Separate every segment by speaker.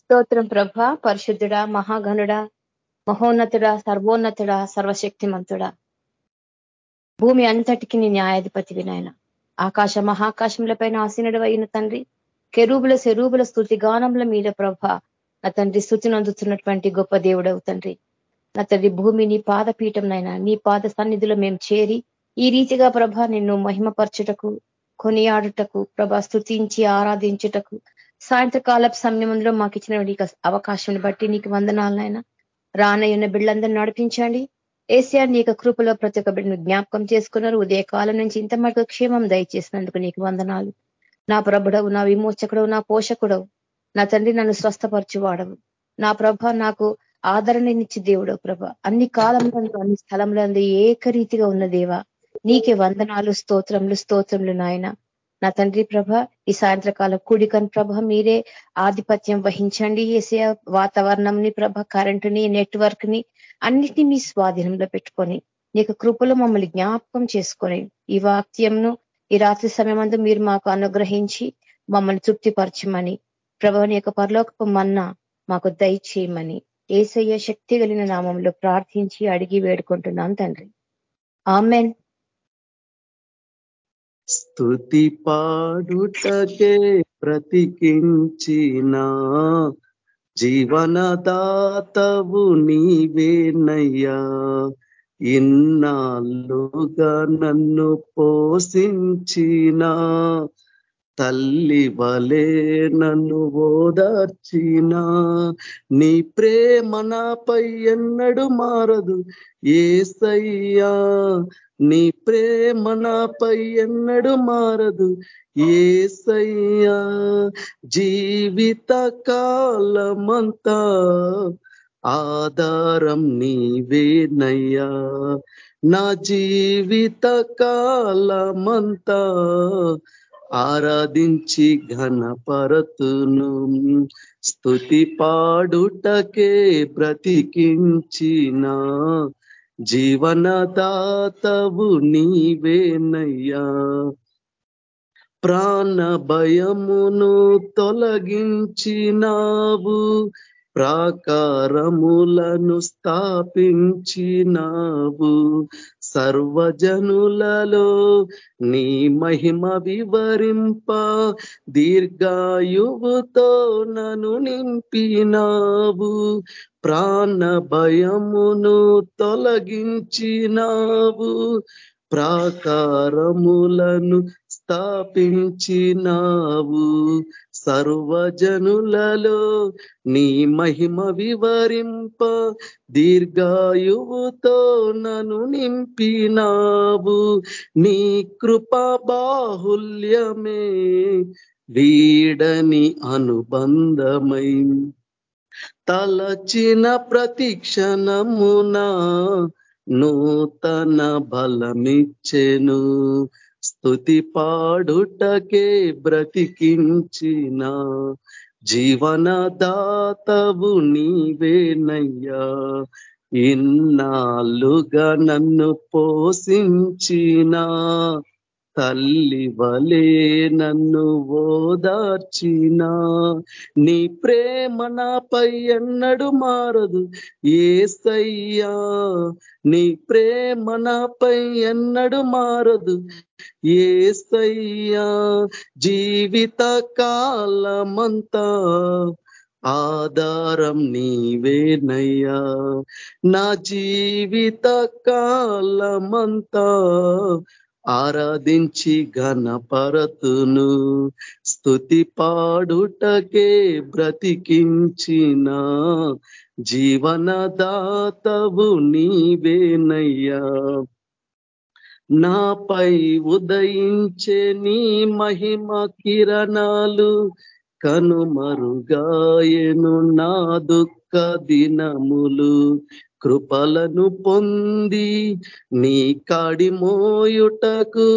Speaker 1: స్తోత్రం ప్రభ. పరిశుద్ధుడ మహాగణుడా మహోన్నతుడా సర్వోన్నతుడా సర్వశక్తిమంతుడ. భూమి అంతటికి నీ న్యాయాధిపతి వినాయన ఆకాశ మహాకాశముల పైన ఆసీనుడు అయిన తండ్రి కెరూబుల శరూబుల స్థుతి గానంల మీద ప్రభ నా తండ్రి స్థుతిని అందుతున్నటువంటి గొప్ప దేవుడవు తండ్రి. నా తండ్రి భూమి నీ పాదపీఠంనైనా నీ పాద సన్నిధిలో మేము చేరి ఈ రీతిగా ప్రభ నిన్ను మహిమపరచుటకు కొనియాడుటకు ప్రభ స్థుతించి ఆరాధించుటకు సాయంత్రకాల సమయంలో మాకు ఇచ్చిన అవకాశం బట్టి నీకు వందనాలనైనా రానయ్యున్న బిడ్డలందరూ నడిపించండి. ఏసీఆర్ నీ కృపలో ప్రతి ఒక్క బిడ్డను జ్ఞాపకం చేసుకున్నారు. ఉదయకాలం నుంచి ఇంత మటుకు క్షేమం దయచేసినందుకు నీకు వందనాలు. నా ప్రభుడవు నా విమోచకుడవు నా పోషకుడవు. నా తండ్రి నన్ను స్వస్థపరచువాడవు. నా ప్రభ నాకు ఆదరణనిచ్చి దేవుడు ప్రభ. అన్ని కాలంలో అన్ని స్థలంలో ఏకరీతిగా ఉన్న దేవ. నీకే వందనాలు స్తోత్రములు స్తోత్రములు నాయన. నా తండ్రి ప్రభ ఈ సాయంత్రకాల కూడికన్ ప్రభ మీరే ఆధిపత్యం వహించండి. ఏసే వాతావరణంని ప్రభ కరెంటుని నెట్వర్క్ని అన్నిటినీ మీ స్వాధీనంలో పెట్టుకొని నీకు కృపలు మమ్మల్ని జ్ఞాపకం చేసుకొని ఈ వాక్యంను ఈ రాత్రి సమయమందు మీరు మాకు అనుగ్రహించి మమ్మల్ని తృప్తిపరచమని ప్రభాని యొక్క పరలోకపు మన్నా మాకు దయచేయమని ఏసయ్య శక్తి కలిగిన నామంలో ప్రార్థించి అడిగి వేడుకుంటున్నాను తండ్రి. ఆమెన్.
Speaker 2: స్థుతి పాడుటకే బ్రతికించిన జీవనదాతవు నీవేనయ్యా. ఇన్నాళ్ళుగా నన్ను పోషించినా తల్లి వలే నన్ను ఓదార్చిన నీ ప్రేమ నాపై ఎన్నడు మారదు. ఏసయ్యా నీ ప్రేమ నాపై ఎన్నడు మారదు. ఏసయ్యా జీవిత కాలమంతా ఆధారం నీవేనయ్యా. నా జీవిత కాలమంతా ఆరాధించి ఘనపరతును. స్థుతి పాడుటకే బ్రతికించిన జీవనదాతవు నీవేనయ్యా. ప్రాణ భయమును తొలగించినావు ప్రాకారములను స్థాపించినావు. సర్వజనులలో నీ మహిమ వివరింప. దీర్ఘాయువుతో నను నింపినావు. ప్రాణ భయమును తొలగించినావు. ప్రాకారములను స్థాపించినావు. సర్వజనులలో నీ మహిమ వివరింప దీర్ఘాయువుతో నను నింపినావు. నీ కృపా బాహుల్యమే వీడని అనుబంధమై. తలచిన ప్రతిక్షణమున నూతన బలమిచ్చెను. స్థుతి పాడుటకే బ్రతికించిన జీవనదాతవు నీవేనయ్యా. ఇన్నాళ్ళుగా నన్ను పోషించిన తల్లి వలే నన్ను ఓదార్చినా. నీ ప్రేమ నాపై ఎన్నడు మారదు ఏసయ్యా నీ ప్రేమ నాపై ఎన్నడు మారదు ఏసయ్యా జీవిత కాలమంతా ఆధారం నీవేనయ్యా. నా జీవిత కాలమంతా ఆరాధించి ఘనపరతును స్థుతి పాడుటకే బ్రతికించిన జీవనదాతవు నీవేనయ్యా. నాపై ఉదయించే నీ మహిమ కిరణాలు కనుమరుగాయను నా దుఃఖ దినములు. కృపలను పొంది నీ కాడి మోయుటకు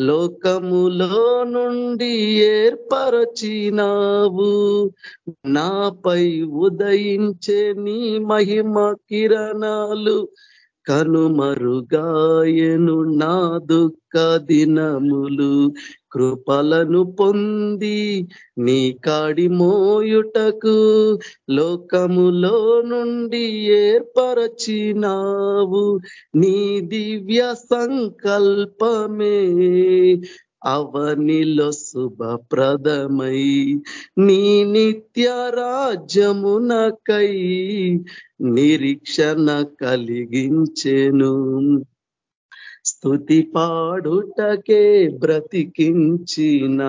Speaker 2: లోకములో నుండి ఏర్పరచినావు. నాపై ఉదయించే నీ మహిమ కిరణాలు కనుమరుగాయను నా దుఃఖ దినములు. కృపలను పొంది నీ కాడి మోయుటకు లోకములో నుండి ఏర్పరచినావు. నీ దివ్య సంకల్పమే అవనిలో శుభప్రదమై నీ నిత్య రాజ్యమునకై నిరీక్షణ కలిగించెను. స్థుతి పాడుటకే బ్రతికించిన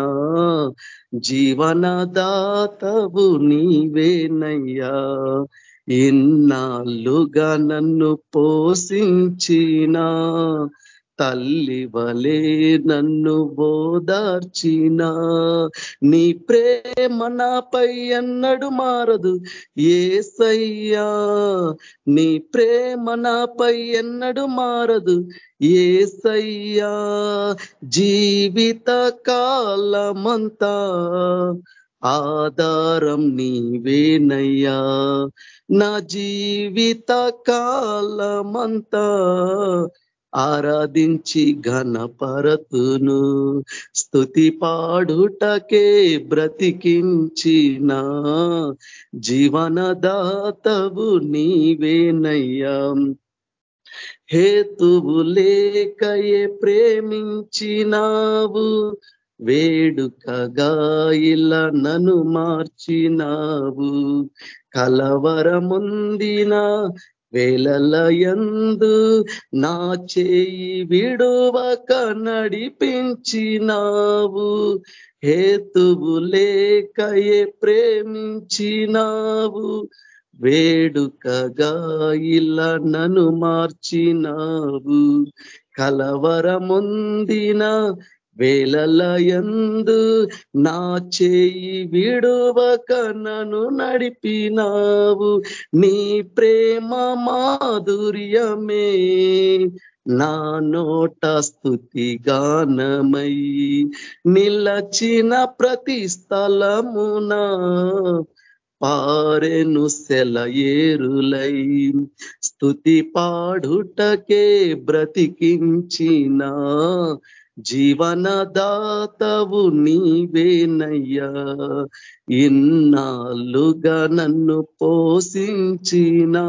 Speaker 2: జీవనదాతవు నీవేనయ్యా. ఇన్నాళ్ళుగా నన్ను పోషించినా తల్లి వలే నన్ను బోదార్చిన నీ ప్రేమ నాపై ఎన్నడు మారదు. ఏసయ్యా నీ ప్రేమ నాపై ఎన్నడు మారదు. ఏసయ్యా జీవిత కాలమంతా ఆధారం నీవేనయ్యా. నా జీవిత కాలమంతా ఆరాధించి ఘనపరతును స్థుతి పాడుటకే బ్రతికించిన జీవనదాతవు నీవేనయ్యా. హేతువు లేకయే ప్రేమించినావు వేడుకగా ఇలా నన్ను మార్చినావు. కలవరముందిన వేలలయందు నా చేయి విడువక నడిపించినావు హేతువు లేకయే ప్రేమించినావు. వేడుకగా ఇలా నన్ను మార్చినావు. కలవరముందిన వేలలయందు నా చేయి విడువక నన్ను నడిపినావు. నీ ప్రేమ మాధుర్యమే నా నోట స్థుతి గానమై నిలచిన ప్రతి స్థలమున పారెను సెలయేరులై స్థుతి పాడుటకే బ్రతికించిన జీవనదాతవు నీవేనయ్యా. ఇన్నాళ్ళుగా నన్ను పోషించినా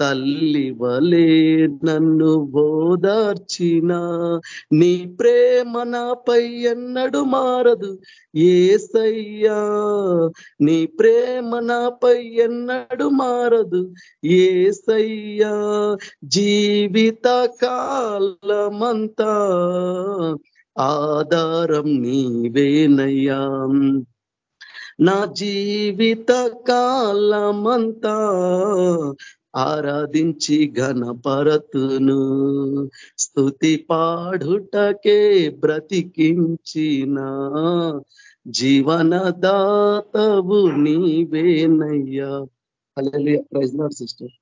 Speaker 2: తల్లి వలే నన్ను బోదార్చిన నీ ప్రేమ నాపై ఎన్నడు మారదు. ఏసయ్యా నీ ప్రేమ నాపై ఎన్నడు మారదు. ఏసయ్యా జీవిత కాలమంతా ఆధారం నీవేనయ్యా. నా జీవిత కాలమంతా ఆరాధించి ఘనపరతును స్థుతి పాడుటకే బ్రతికించిన జీవనదాతవు నీవేనయ్యా. Praise not sister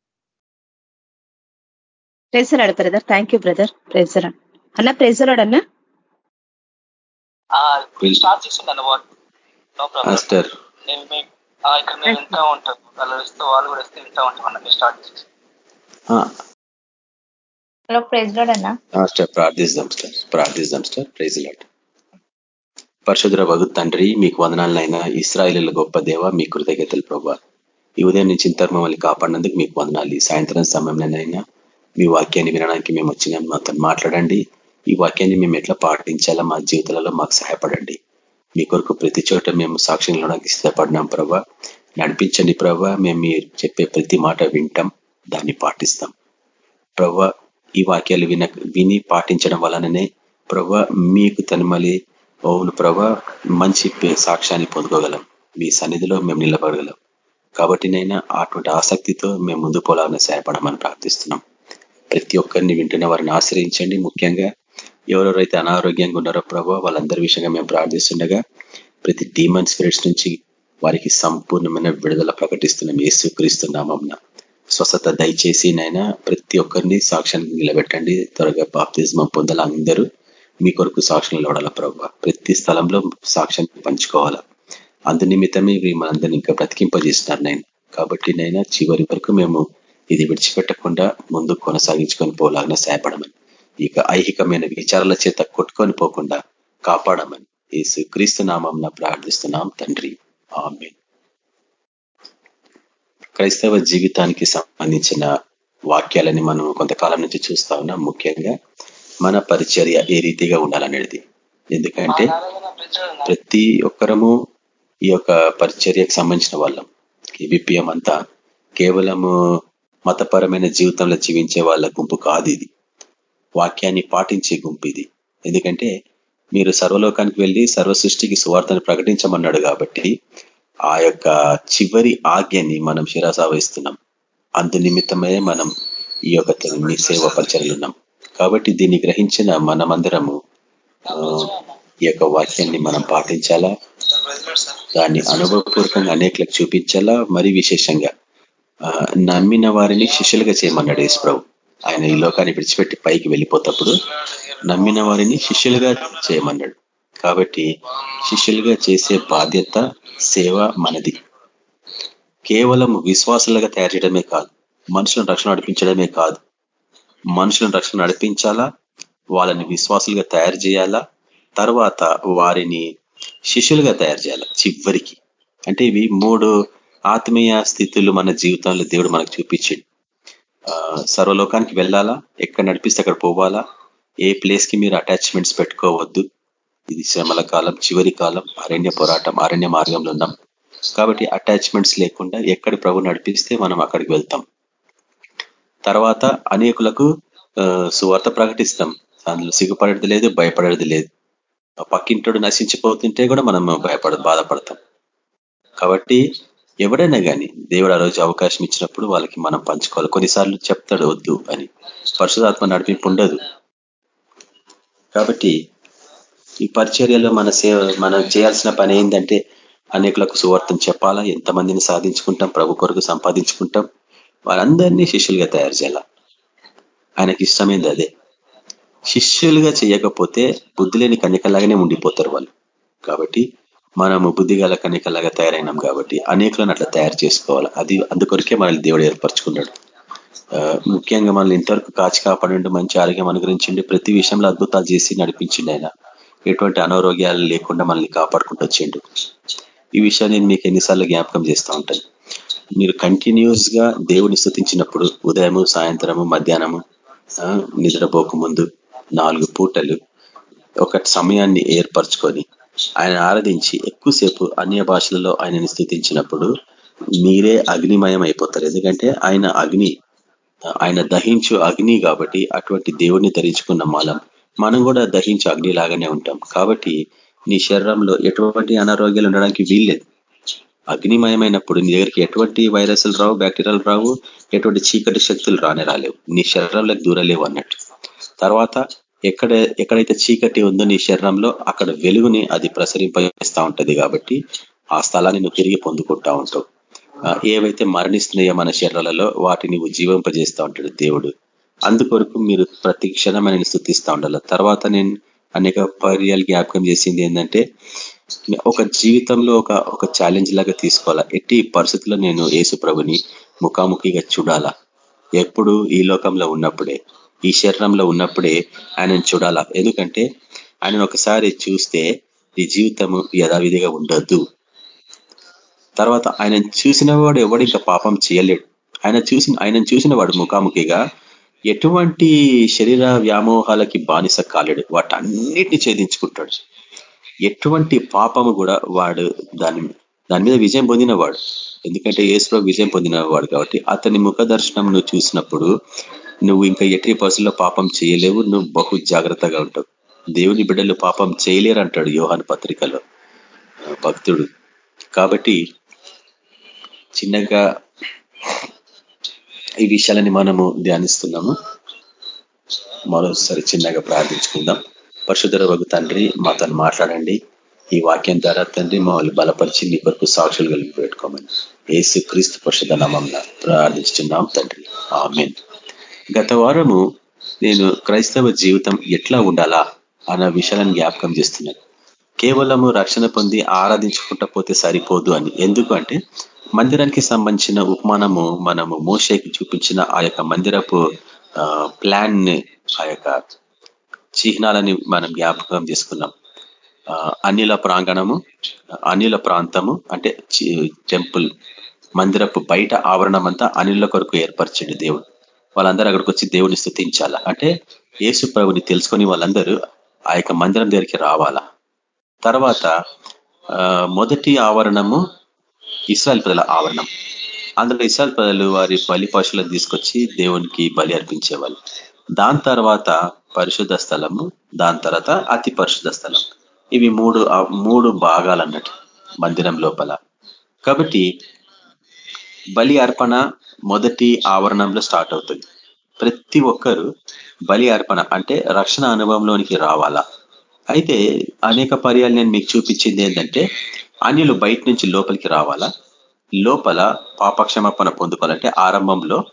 Speaker 3: praise the Lord brother thank you brother praise the Lord అన్న ప్రేసరాడు అన్న.
Speaker 4: స్టార్ట్ చేసిండు మాస్టర్ ఇక్కడ మేము వింటా ఉంటాం. వాళ్ళు ఇస్తూ వాళ్ళు కూడా ఇస్తే వింటా ఉంటాం అన్న స్టార్ట్ చేసి.
Speaker 3: హలో ప్రైజ్ లాడ్ అన్న.
Speaker 5: స్టార్ ప్రార్థిస్తాం స్టార్ ప్రార్థిస్తాం స్టార్ ప్రైజ్ లాడ్ పరిశుద్ర వగు తండ్రి మీకు వందనాలైనా ఇస్రాయిల గొప్ప దేవ మీ కృతజ్ఞతలు ప్రభా. ఈ ఉదయం నుంచి ఇంత మమ్మల్ని కాపాడినందుకు మీకు వందనాలు. ఈ సాయంత్రం సమయంలోనైనా మీ వాక్యాన్ని వినడానికి మేము వచ్చినాం. మాతో మాట్లాడండి. ఈ వాక్యాన్ని మేము ఎట్లా పాటించాలా మా జీవితాలలో మాకు సహాయపడండి. మీ కొరకు ప్రతి చోట మేము సాక్ష్యంలో ఇష్టపడినాం ప్రభా. నడిపించండి ప్రభా. మేము మీరు చెప్పే ప్రతి మాట వింటాం దాన్ని పాటిస్తాం. ప్రభ ఈ వాక్యాలు విన విని పాటించడం వలననే ప్రభ మీకు తనమలి. అవును ప్రభా మంచి సాక్ష్యాన్ని పొందుకోగలం. మీ సన్నిధిలో మేము నిలబడగలం. కాబట్టి నైనా అటువంటి ఆసక్తితో మేము ముందు పోలాలని సహాయపడమని ప్రార్థిస్తున్నాం. ప్రతి ఒక్కరిని వింటున్న వారిని ఆశ్రయించండి. ముఖ్యంగా ఎవరెవరైతే అనారోగ్యంగా ఉన్నారో ప్రభావ వాళ్ళందరి విషయంగా మేము ప్రార్థిస్తుండగా ప్రతి డీమన్ స్పిరిట్స్ నుంచి వారికి సంపూర్ణమైన విడుదల ప్రకటిస్తున్నాం. ఏసుక్రీస్తున్నామం స్వస్థత దయచేసి నైనా ప్రతి ఒక్కరిని సాక్ష్యానికి నిలబెట్టండి. త్వరగా బాప్తిజమం పొందాల అందరూ. మీ కొరకు సాక్ష్యం నిలబడాల ప్రభు. ప్రతి స్థలంలో సాక్ష్యాన్ని పంచుకోవాలా. అందు నిమిత్తమే మనందరినీ ఇంకా బ్రతికింపజేస్తున్నారు నేను కాబట్టి నైనా చివరి వరకు మేము ఇది విడిచిపెట్టకుండా ముందు కొనసాగించుకొని పోలాగిన సహాయపడమని ఇక ఐహికమైన విచారాల చేత కొట్టుకొని పోకుండా కాపాడమని యేసు క్రీస్తు నామం ప్రార్థిస్తున్నాం తండ్రి. ఆమె క్రైస్తవ జీవితానికి సంబంధించిన వాక్యాలని మనం కొంతకాలం నుంచి చూస్తా ఉన్నాం. ముఖ్యంగా మన పరిచర్య ఏ రీతిగా ఉండాలనేది. ఎందుకంటే ప్రతి ఒక్కరము ఈ యొక్క పరిచర్యకు సంబంధించిన వాళ్ళం. ఈ అంతా కేవలము మతపరమైన జీవితంలో జీవించే వాళ్ళ గుంపు కాదు ఇది. వాక్యాన్ని పాటించే గుంపు ఇది. ఎందుకంటే మీరు సర్వలోకానికి వెళ్ళి సర్వ సృష్టికి సువార్తను ప్రకటించమన్నాడు కాబట్టి ఆ యొక్క చివరి ఆజ్ఞని మనం శిరాసావహిస్తున్నాం. అందు నిమిత్తమే మనం ఈ యొక్క సేవ పరిచయలున్నాం కాబట్టి దీన్ని గ్రహించిన మనమందరము ఈ యొక్క వాక్యాన్ని మనం పాటించాలా? దాన్ని అనుభవపూర్వకంగా అనేకలకు చూపించాలా? మరి విశేషంగా నమ్మిన వారిని శిష్యులుగా చేయమన్నాడు యేసుప్రభు. ఆయన ఈ లోకాన్ని విడిచిపెట్టి పైకి వెళ్ళిపోతప్పుడు నమ్మిన వారిని శిష్యులుగా చేయమన్నాడు. కాబట్టి శిష్యులుగా చేసే బాధ్యత సేవ మనది. కేవలం విశ్వాసులుగా తయారు చేయడమే కాదు మనుషులను రక్షణ నడిపించడమే కాదు. మనుషులను రక్షణ నడిపించాలా? వాళ్ళని విశ్వాసులుగా తయారు చేయాలా? తర్వాత వారిని శిష్యులుగా తయారు చేయాలి? చివరికి. అంటే ఇవి మూడు ఆత్మీయ స్థితులు మన జీవితంలో దేవుడు మనకు చూపించింది సర్వలోకానికి వెళ్ళాలా? ఎక్కడ నడిపిస్తే అక్కడ పోవాలా? ఏ ప్లేస్కి మీరు అటాచ్మెంట్స్ పెట్టుకోవద్దు. ఇది శ్రమల కాలం చివరి కాలం అరణ్య పోరాటం అరణ్య మార్గంలో ఉన్నాం. కాబట్టి అటాచ్మెంట్స్ లేకుండా ఎక్కడ ప్రభు నడిపిస్తే మనం అక్కడికి వెళ్తాం. తర్వాత అనేకులకు సువార్త ప్రకటిస్తాం. అందులో సిగ్గుపడేది లేదు భయపడేది లేదు. పక్కింటోడు నశించిపోతుంటే కూడా మనం భయపడ బాధపడతాం. కాబట్టి ఎవడైనా కానీ దేవుడు ఆ రోజు అవకాశం ఇచ్చినప్పుడు వాళ్ళకి మనం పంచుకోవాలి. కొన్నిసార్లు చెప్తాడు వద్దు అని. పరిశుధాత్మ నడిపింపు ఉండదు. కాబట్టి ఈ పరిచర్యలో మన సేవ మనం చేయాల్సిన పని ఏంటంటే అనేకులకు సువార్థం చెప్పాలా ఎంతమందిని సాధించుకుంటాం ప్రభు కొరకు సంపాదించుకుంటాం వారందరినీ శిష్యులుగా తయారు చేయాల? ఆయనకి ఇష్టమైంది అదే. శిష్యులుగా చేయకపోతే బుద్ధి లేని కన్యకలాగానే ఉండిపోతారు వాళ్ళు. కాబట్టి మనము బుద్ధిగల కన్యకలాగా తయారైనాం కాబట్టి అనేకులను అట్లా తయారు చేసుకోవాలి? అది అందుకొరకే మనల్ని దేవుడు ఏర్పరచుకున్నాడు. ముఖ్యంగా మనల్ని ఇంతవరకు కాచి కాపాడండి మంచి ఆరోగ్యం అనుగ్రహించండి ప్రతి విషయంలో అద్భుతాలు చేసి నడిపించండి ఆయన. ఎటువంటి అనారోగ్యాలు లేకుండా మనల్ని కాపాడుకుంటూ వచ్చిండు. ఈ విషయాన్ని నేను మీకు ఎన్నిసార్లు జ్ఞాపకం చేస్తూ ఉంటాను. మీరు కంటిన్యూస్గా దేవుని స్థుతించినప్పుడు ఉదయము సాయంత్రము మధ్యాహ్నము నిద్రపోక ముందు నాలుగు పూటలు ఒక సమయాన్ని ఏర్పరచుకొని ఆయన ఆరాధించి ఎక్కువసేపు అన్య భాషలలో ఆయనని స్థుతించినప్పుడు మీరే అగ్నిమయం అయిపోతారు ఎందుకంటే ఆయన అగ్ని ఆయన దహించు అగ్ని కాబట్టి అటువంటి దేవుడిని ధరించుకున్న మాలం. మనం కూడా దహించు అగ్ని లాగానే ఉంటాం. కాబట్టి నీ శరీరంలో ఎటువంటి అనారోగ్యాలు ఉండడానికి వీల్లేదు. అగ్నిమయమైనప్పుడు నీ దగ్గరికి ఎటువంటి వైరస్లు రావు బ్యాక్టీరియాలు రావు ఎటువంటి చీకటి శక్తులు రానే రాలేవు. నీ శరీరంలోకి దూరలేవు అన్నట్టు. తర్వాత ఎక్కడ ఎక్కడైతే చీకటి ఉందో నీ శరీరంలో అక్కడ వెలుగుని అది ప్రసరింపజేస్తూ ఉంటది కాబట్టి ఆ స్థలాన్ని నువ్వు తిరిగి పొందుకుంటా ఉంటావు. ఏవైతే మరణిస్తున్నాయో మన శరీరాలలో వాటిని జీవింపజేస్తూ ఉంటాడు దేవుడు. అందుకొరకు మీరు ప్రతి క్షణం నేను స్థుతిస్తూ ఉండాలి. తర్వాత నేను అనేక పర్యాలు జ్ఞాపకం చేసింది ఏంటంటే ఒక జీవితంలో ఒక ఒక ఛాలెంజ్ లాగా తీసుకోవాలా. ఎట్టి పరిస్థితుల్లో నేను యేసు ప్రభుని ముఖాముఖిగా చూడాలా? ఎప్పుడు ఈ లోకంలో ఉన్నప్పుడే ఈ శరీరంలో ఉన్నప్పుడే ఆయనను చూడాలా? ఎందుకంటే ఆయన ఒకసారి చూస్తే ఈ జీవితము యథావిధిగా ఉండద్దు తర్వాత ఆయన చూసిన వాడు ఎవడు ఇంకా పాపం చేయలేడు. ఆయన చూసిన ఆయన చూసిన వాడు ముఖాముఖిగా ఎటువంటి శరీర వ్యామోహాలకి బానిస కాలేడు. వాటన్నిటిని ఛేదించుకుంటాడు. ఎటువంటి పాపము కూడా వాడు దాని దాని మీద విజయం పొందినవాడు. ఎందుకంటే ఏసులో విజయం పొందినవాడు కాబట్టి అతని ముఖ దర్శనం నువ్వు చూసినప్పుడు నువ్వు ఇంకా ఎట్టి పర్సులో పాపం చేయలేవు నువ్వు బహు జాగ్రత్తగా ఉంటావు. దేవుని బిడ్డలు పాపం చేయలేరు అంటాడు యోహాన్ పత్రికలో భక్తుడు. కాబట్టి చిన్నగా ఈ విషయాలని మనము ధ్యానిస్తున్నాము. మరోసారి చిన్నగా ప్రార్థించుకుందాం. పరశుధర వగు తండ్రి మాతో మాట్లాడండి. ఈ వాక్యం ద్వారా తండ్రి మమ్మల్ని బలపరిచి నీ కొరకు సాక్షులు కలిపి పెట్టుకోమని ఏసు క్రీస్తు పరిషుధ నామంలో ప్రార్థిస్తున్నాం తండ్రి. ఆమెన్. గత వారము నేను క్రైస్తవ జీవితం ఎట్లా ఉండాలా అన్న విషయాలను జ్ఞాపకం చేస్తున్నాను. కేవలము రక్షణ పొంది ఆరాధించుకుంటా పోతే సరిపోదు అని. ఎందుకు అంటే మందిరానికి సంబంధించిన ఉపమానము మనము మోషేకి చూపించిన ఆ యొక్క మందిరపు ప్లాన్ని ఆ యొక్క చిహ్నాలని మనం జ్ఞాపకం తీసుకున్నాం అనిల ప్రాంగణము అనిల ప్రాంతము అంటే టెంపుల్ మందిరపు బయట ఆవరణం అంతా అనిల కొరకు ఏర్పరచండి దేవుడు. వాళ్ళందరూ అక్కడికి వచ్చి దేవుని స్థుతించాలా? అంటే యేసు ప్రభుని తెలుసుకొని వాళ్ళందరూ ఆ యొక్క మందిరం దగ్గరికి రావాలా? తర్వాత మొదటి ఆవరణము ఇస్రాయల్ ప్రజల ఆవరణం. అందులో ఇస్రాయల్ ప్రజలు వారి బలి పశువులను తీసుకొచ్చి దేవునికి బలి అర్పించేవాళ్ళు. దాని తర్వాత పరిశుద్ధ స్థలము దాని తర్వాత అతి పరిశుద్ధ స్థలం. ఇవి మూడు మూడు భాగాలు అన్నట్టు మందిరం లోపల. కాబట్టి బలి అర్పణ మొదటి ఆవరణంలో స్టార్ట్ అవుతుంది. ప్రతి ఒక్కరు బలి అర్పణ అంటే రక్షణ అనుభవంలోనికి రావాలా? అయితే అనేక పర్యాలు నేను మీకు చూపించింది ఏంటంటే అన్యులు బయట నుంచి లోపలికి రావాలా? లోపల పాపక్షమాపణ పొందుకోవాలంటే ఆరంభంలో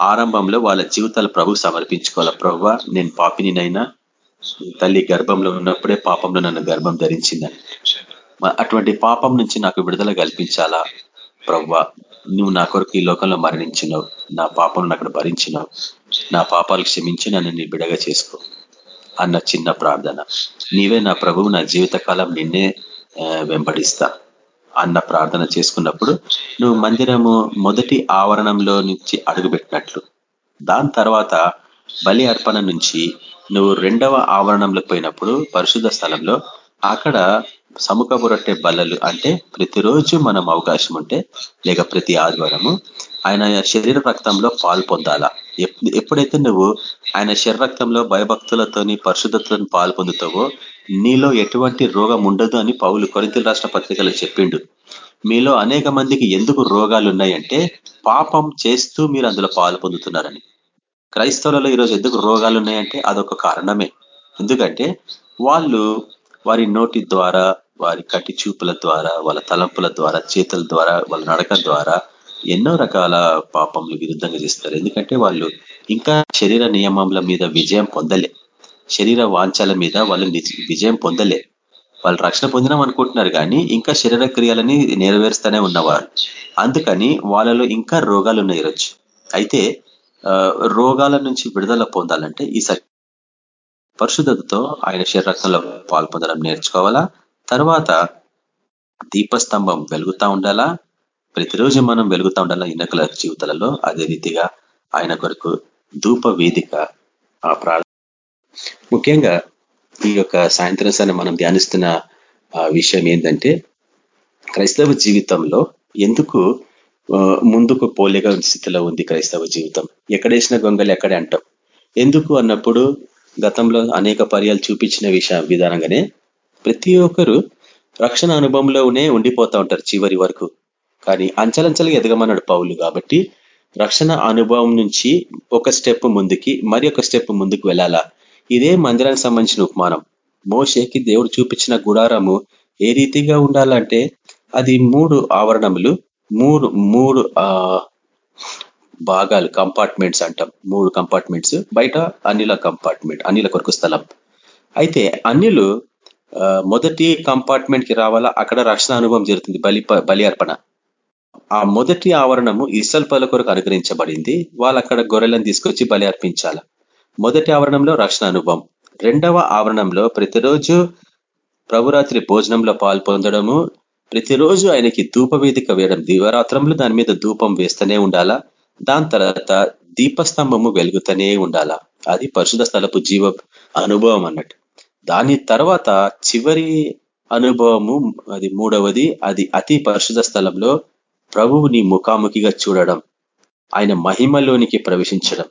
Speaker 5: ఆరంభంలో వాళ్ళ జీవితాలు ప్రభు సమర్పించుకోవాలా? ప్రభు నేను పాపినినైనా? తల్లి గర్భంలో ఉన్నప్పుడే పాపంలో నన్ను గర్భం ధరించిందని అటువంటి పాపం నుంచి నాకు విడుదల కల్పించాలా? ప్రవ్వ నువ్వు నా కొరకు ఈ లోకంలో మరణించినావు. నా పాపం అక్కడ భరించినావు. నా పాపాలు క్షమించి నన్ను నీ బిడగా చేసుకో అన్న చిన్న ప్రార్థన. నీవే నా ప్రభువు నా జీవితకాలం నిన్నే వెంబడిస్తా. అన్న ప్రార్థన చేసుకున్నప్పుడు నువ్వు మందిరము మొదటి ఆవరణంలో నుంచి అడుగుపెట్టినట్లు. దాని తర్వాత బలి అర్పణ నుంచి నువ్వు రెండవ ఆవరణంలో పోయినప్పుడు పరిశుద్ధ స్థలంలో అక్కడ సముఖపు రొట్టె బల్లలు అంటే ప్రతిరోజు మనం అవకాశం ఉంటే లేక ప్రతి ఆదివారము ఆయన శరీర రక్తంలో పాలు పొందాలా? ఎప్పుడైతే నువ్వు ఆయన శరీరక్తంలో భయభక్తులతోని పరిశుద్ధతను పాలు పొందుతావో నీలో ఎటువంటి రోగం ఉండదు అని పౌలు కొరింతల రాష్ట్ర పత్రికలో చెప్పిండు. మీలో అనేక మందికి ఎందుకు రోగాలు ఉన్నాయంటే పాపం చేస్తూ మీరు అందులో పాలు పొందుతున్నారని క్రైస్తవులలో ఈరోజు ఎందుకు రోగాలు ఉన్నాయంటే అదొక కారణమే. ఎందుకంటే వాళ్ళు వారి నోటి ద్వారా వారి కటి చూపుల ద్వారా వాళ్ళ తలంపుల ద్వారా చేతుల ద్వారా వాళ్ళ నడక ద్వారా ఎన్నో రకాల పాపములు విరుద్ధంగా చేస్తారు. ఎందుకంటే వాళ్ళు ఇంకా శరీర నియమముల మీద విజయం పొందలే. శరీర వాంఛల మీద వాళ్ళు విజయం పొందలే. వాళ్ళు రక్షణ పొందినాం అనుకుంటున్నారు కానీ ఇంకా శరీర క్రియలని నెరవేరుస్తూనే ఉన్నవారు. అందుకని వాళ్ళలో ఇంకా రోగాలు ఉన్నాయి ఈరోజు. అయితే రోగాల నుంచి విడుదల పొందాలంటే ఈ పరిశుద్ధతతో ఆయన శరీరక్తంలో పాల్పొందడం నేర్చుకోవాలా? తర్వాత దీపస్తంభం వెలుగుతా ఉండాలా? ప్రతిరోజు మనం వెలుగుతా ఉండాలా ఇన్నకల జీవితాలలో? అదే రీతిగా ఆయన కొరకు ధూప వేదిక ఆ ప్రార్థన ముఖ్యంగా ఈ యొక్క సాయంత్రం సార్ మనం ధ్యానిస్తున్న విషయం ఏంటంటే క్రైస్తవ జీవితంలో ఎందుకు ముందుకు పోలేగా స్థితిలో ఉంది క్రైస్తవ జీవితం? ఎక్కడేసిన గొంగలు ఎక్కడే అంటాం. ఎందుకు అన్నప్పుడు గతంలో అనేక పర్యాలు చూపించిన విషయం విధానంగానే ప్రతి ఒక్కరు రక్షణ అనుభవంలోనే ఉండిపోతా ఉంటారు చివరి వరకు. కానీ అంచలంచలుగా ఎదగమన్నాడు పౌలు కాబట్టి రక్షణ అనుభవం నుంచి ఒక స్టెప్ ముందుకి మరి ఒక స్టెప్ ముందుకు వెళ్ళాలా? ఇదే మందిరానికి సంబంధించిన ఉపమానం. మోషేకి దేవుడు చూపించిన గుడారము ఏ రీతిగా ఉండాలంటే అది మూడు ఆవరణములు మూడు మూడు భాగాలు కంపార్ట్మెంట్స్ అంటాం. మూడు కంపార్ట్మెంట్స్ బయట అనిల కంపార్ట్మెంట్ అనిల కొరకు స్థలం. అయితే అన్యులు మొదటి కంపార్ట్మెంట్కి రావాలా? అక్కడ రక్షణ అనుభవం జరుగుతుంది బలి బలి అర్పణ. ఆ మొదటి ఆవరణము పల కొరకు అనుగ్రహించబడింది. వాళ్ళు అక్కడ గొర్రెలను తీసుకొచ్చి బలి అర్పించాల. మొదటి ఆవరణంలో రక్షణ అనుభవం. రెండవ ఆవరణంలో ప్రతిరోజు ప్రభురాత్రి భోజనంలో పాల్పొందడము ప్రతిరోజు ఆయనకి ధూపవేదిక వేయడం. దివరాత్రంలో దాని మీద ధూపం వేస్తూనే ఉండాలా. దాని తర్వాత దీపస్తంభము వెలుగుతూనే ఉండాలా. అది పరిశుధ స్థలపు జీవ అనుభవం అన్నట్టు. దాని తర్వాత చివరి అనుభవము అది మూడవది అది అతి పరిశుధ స్థలంలో ప్రభువుని ముఖాముఖిగా చూడడం ఆయన మహిమలోనికి ప్రవేశించడం.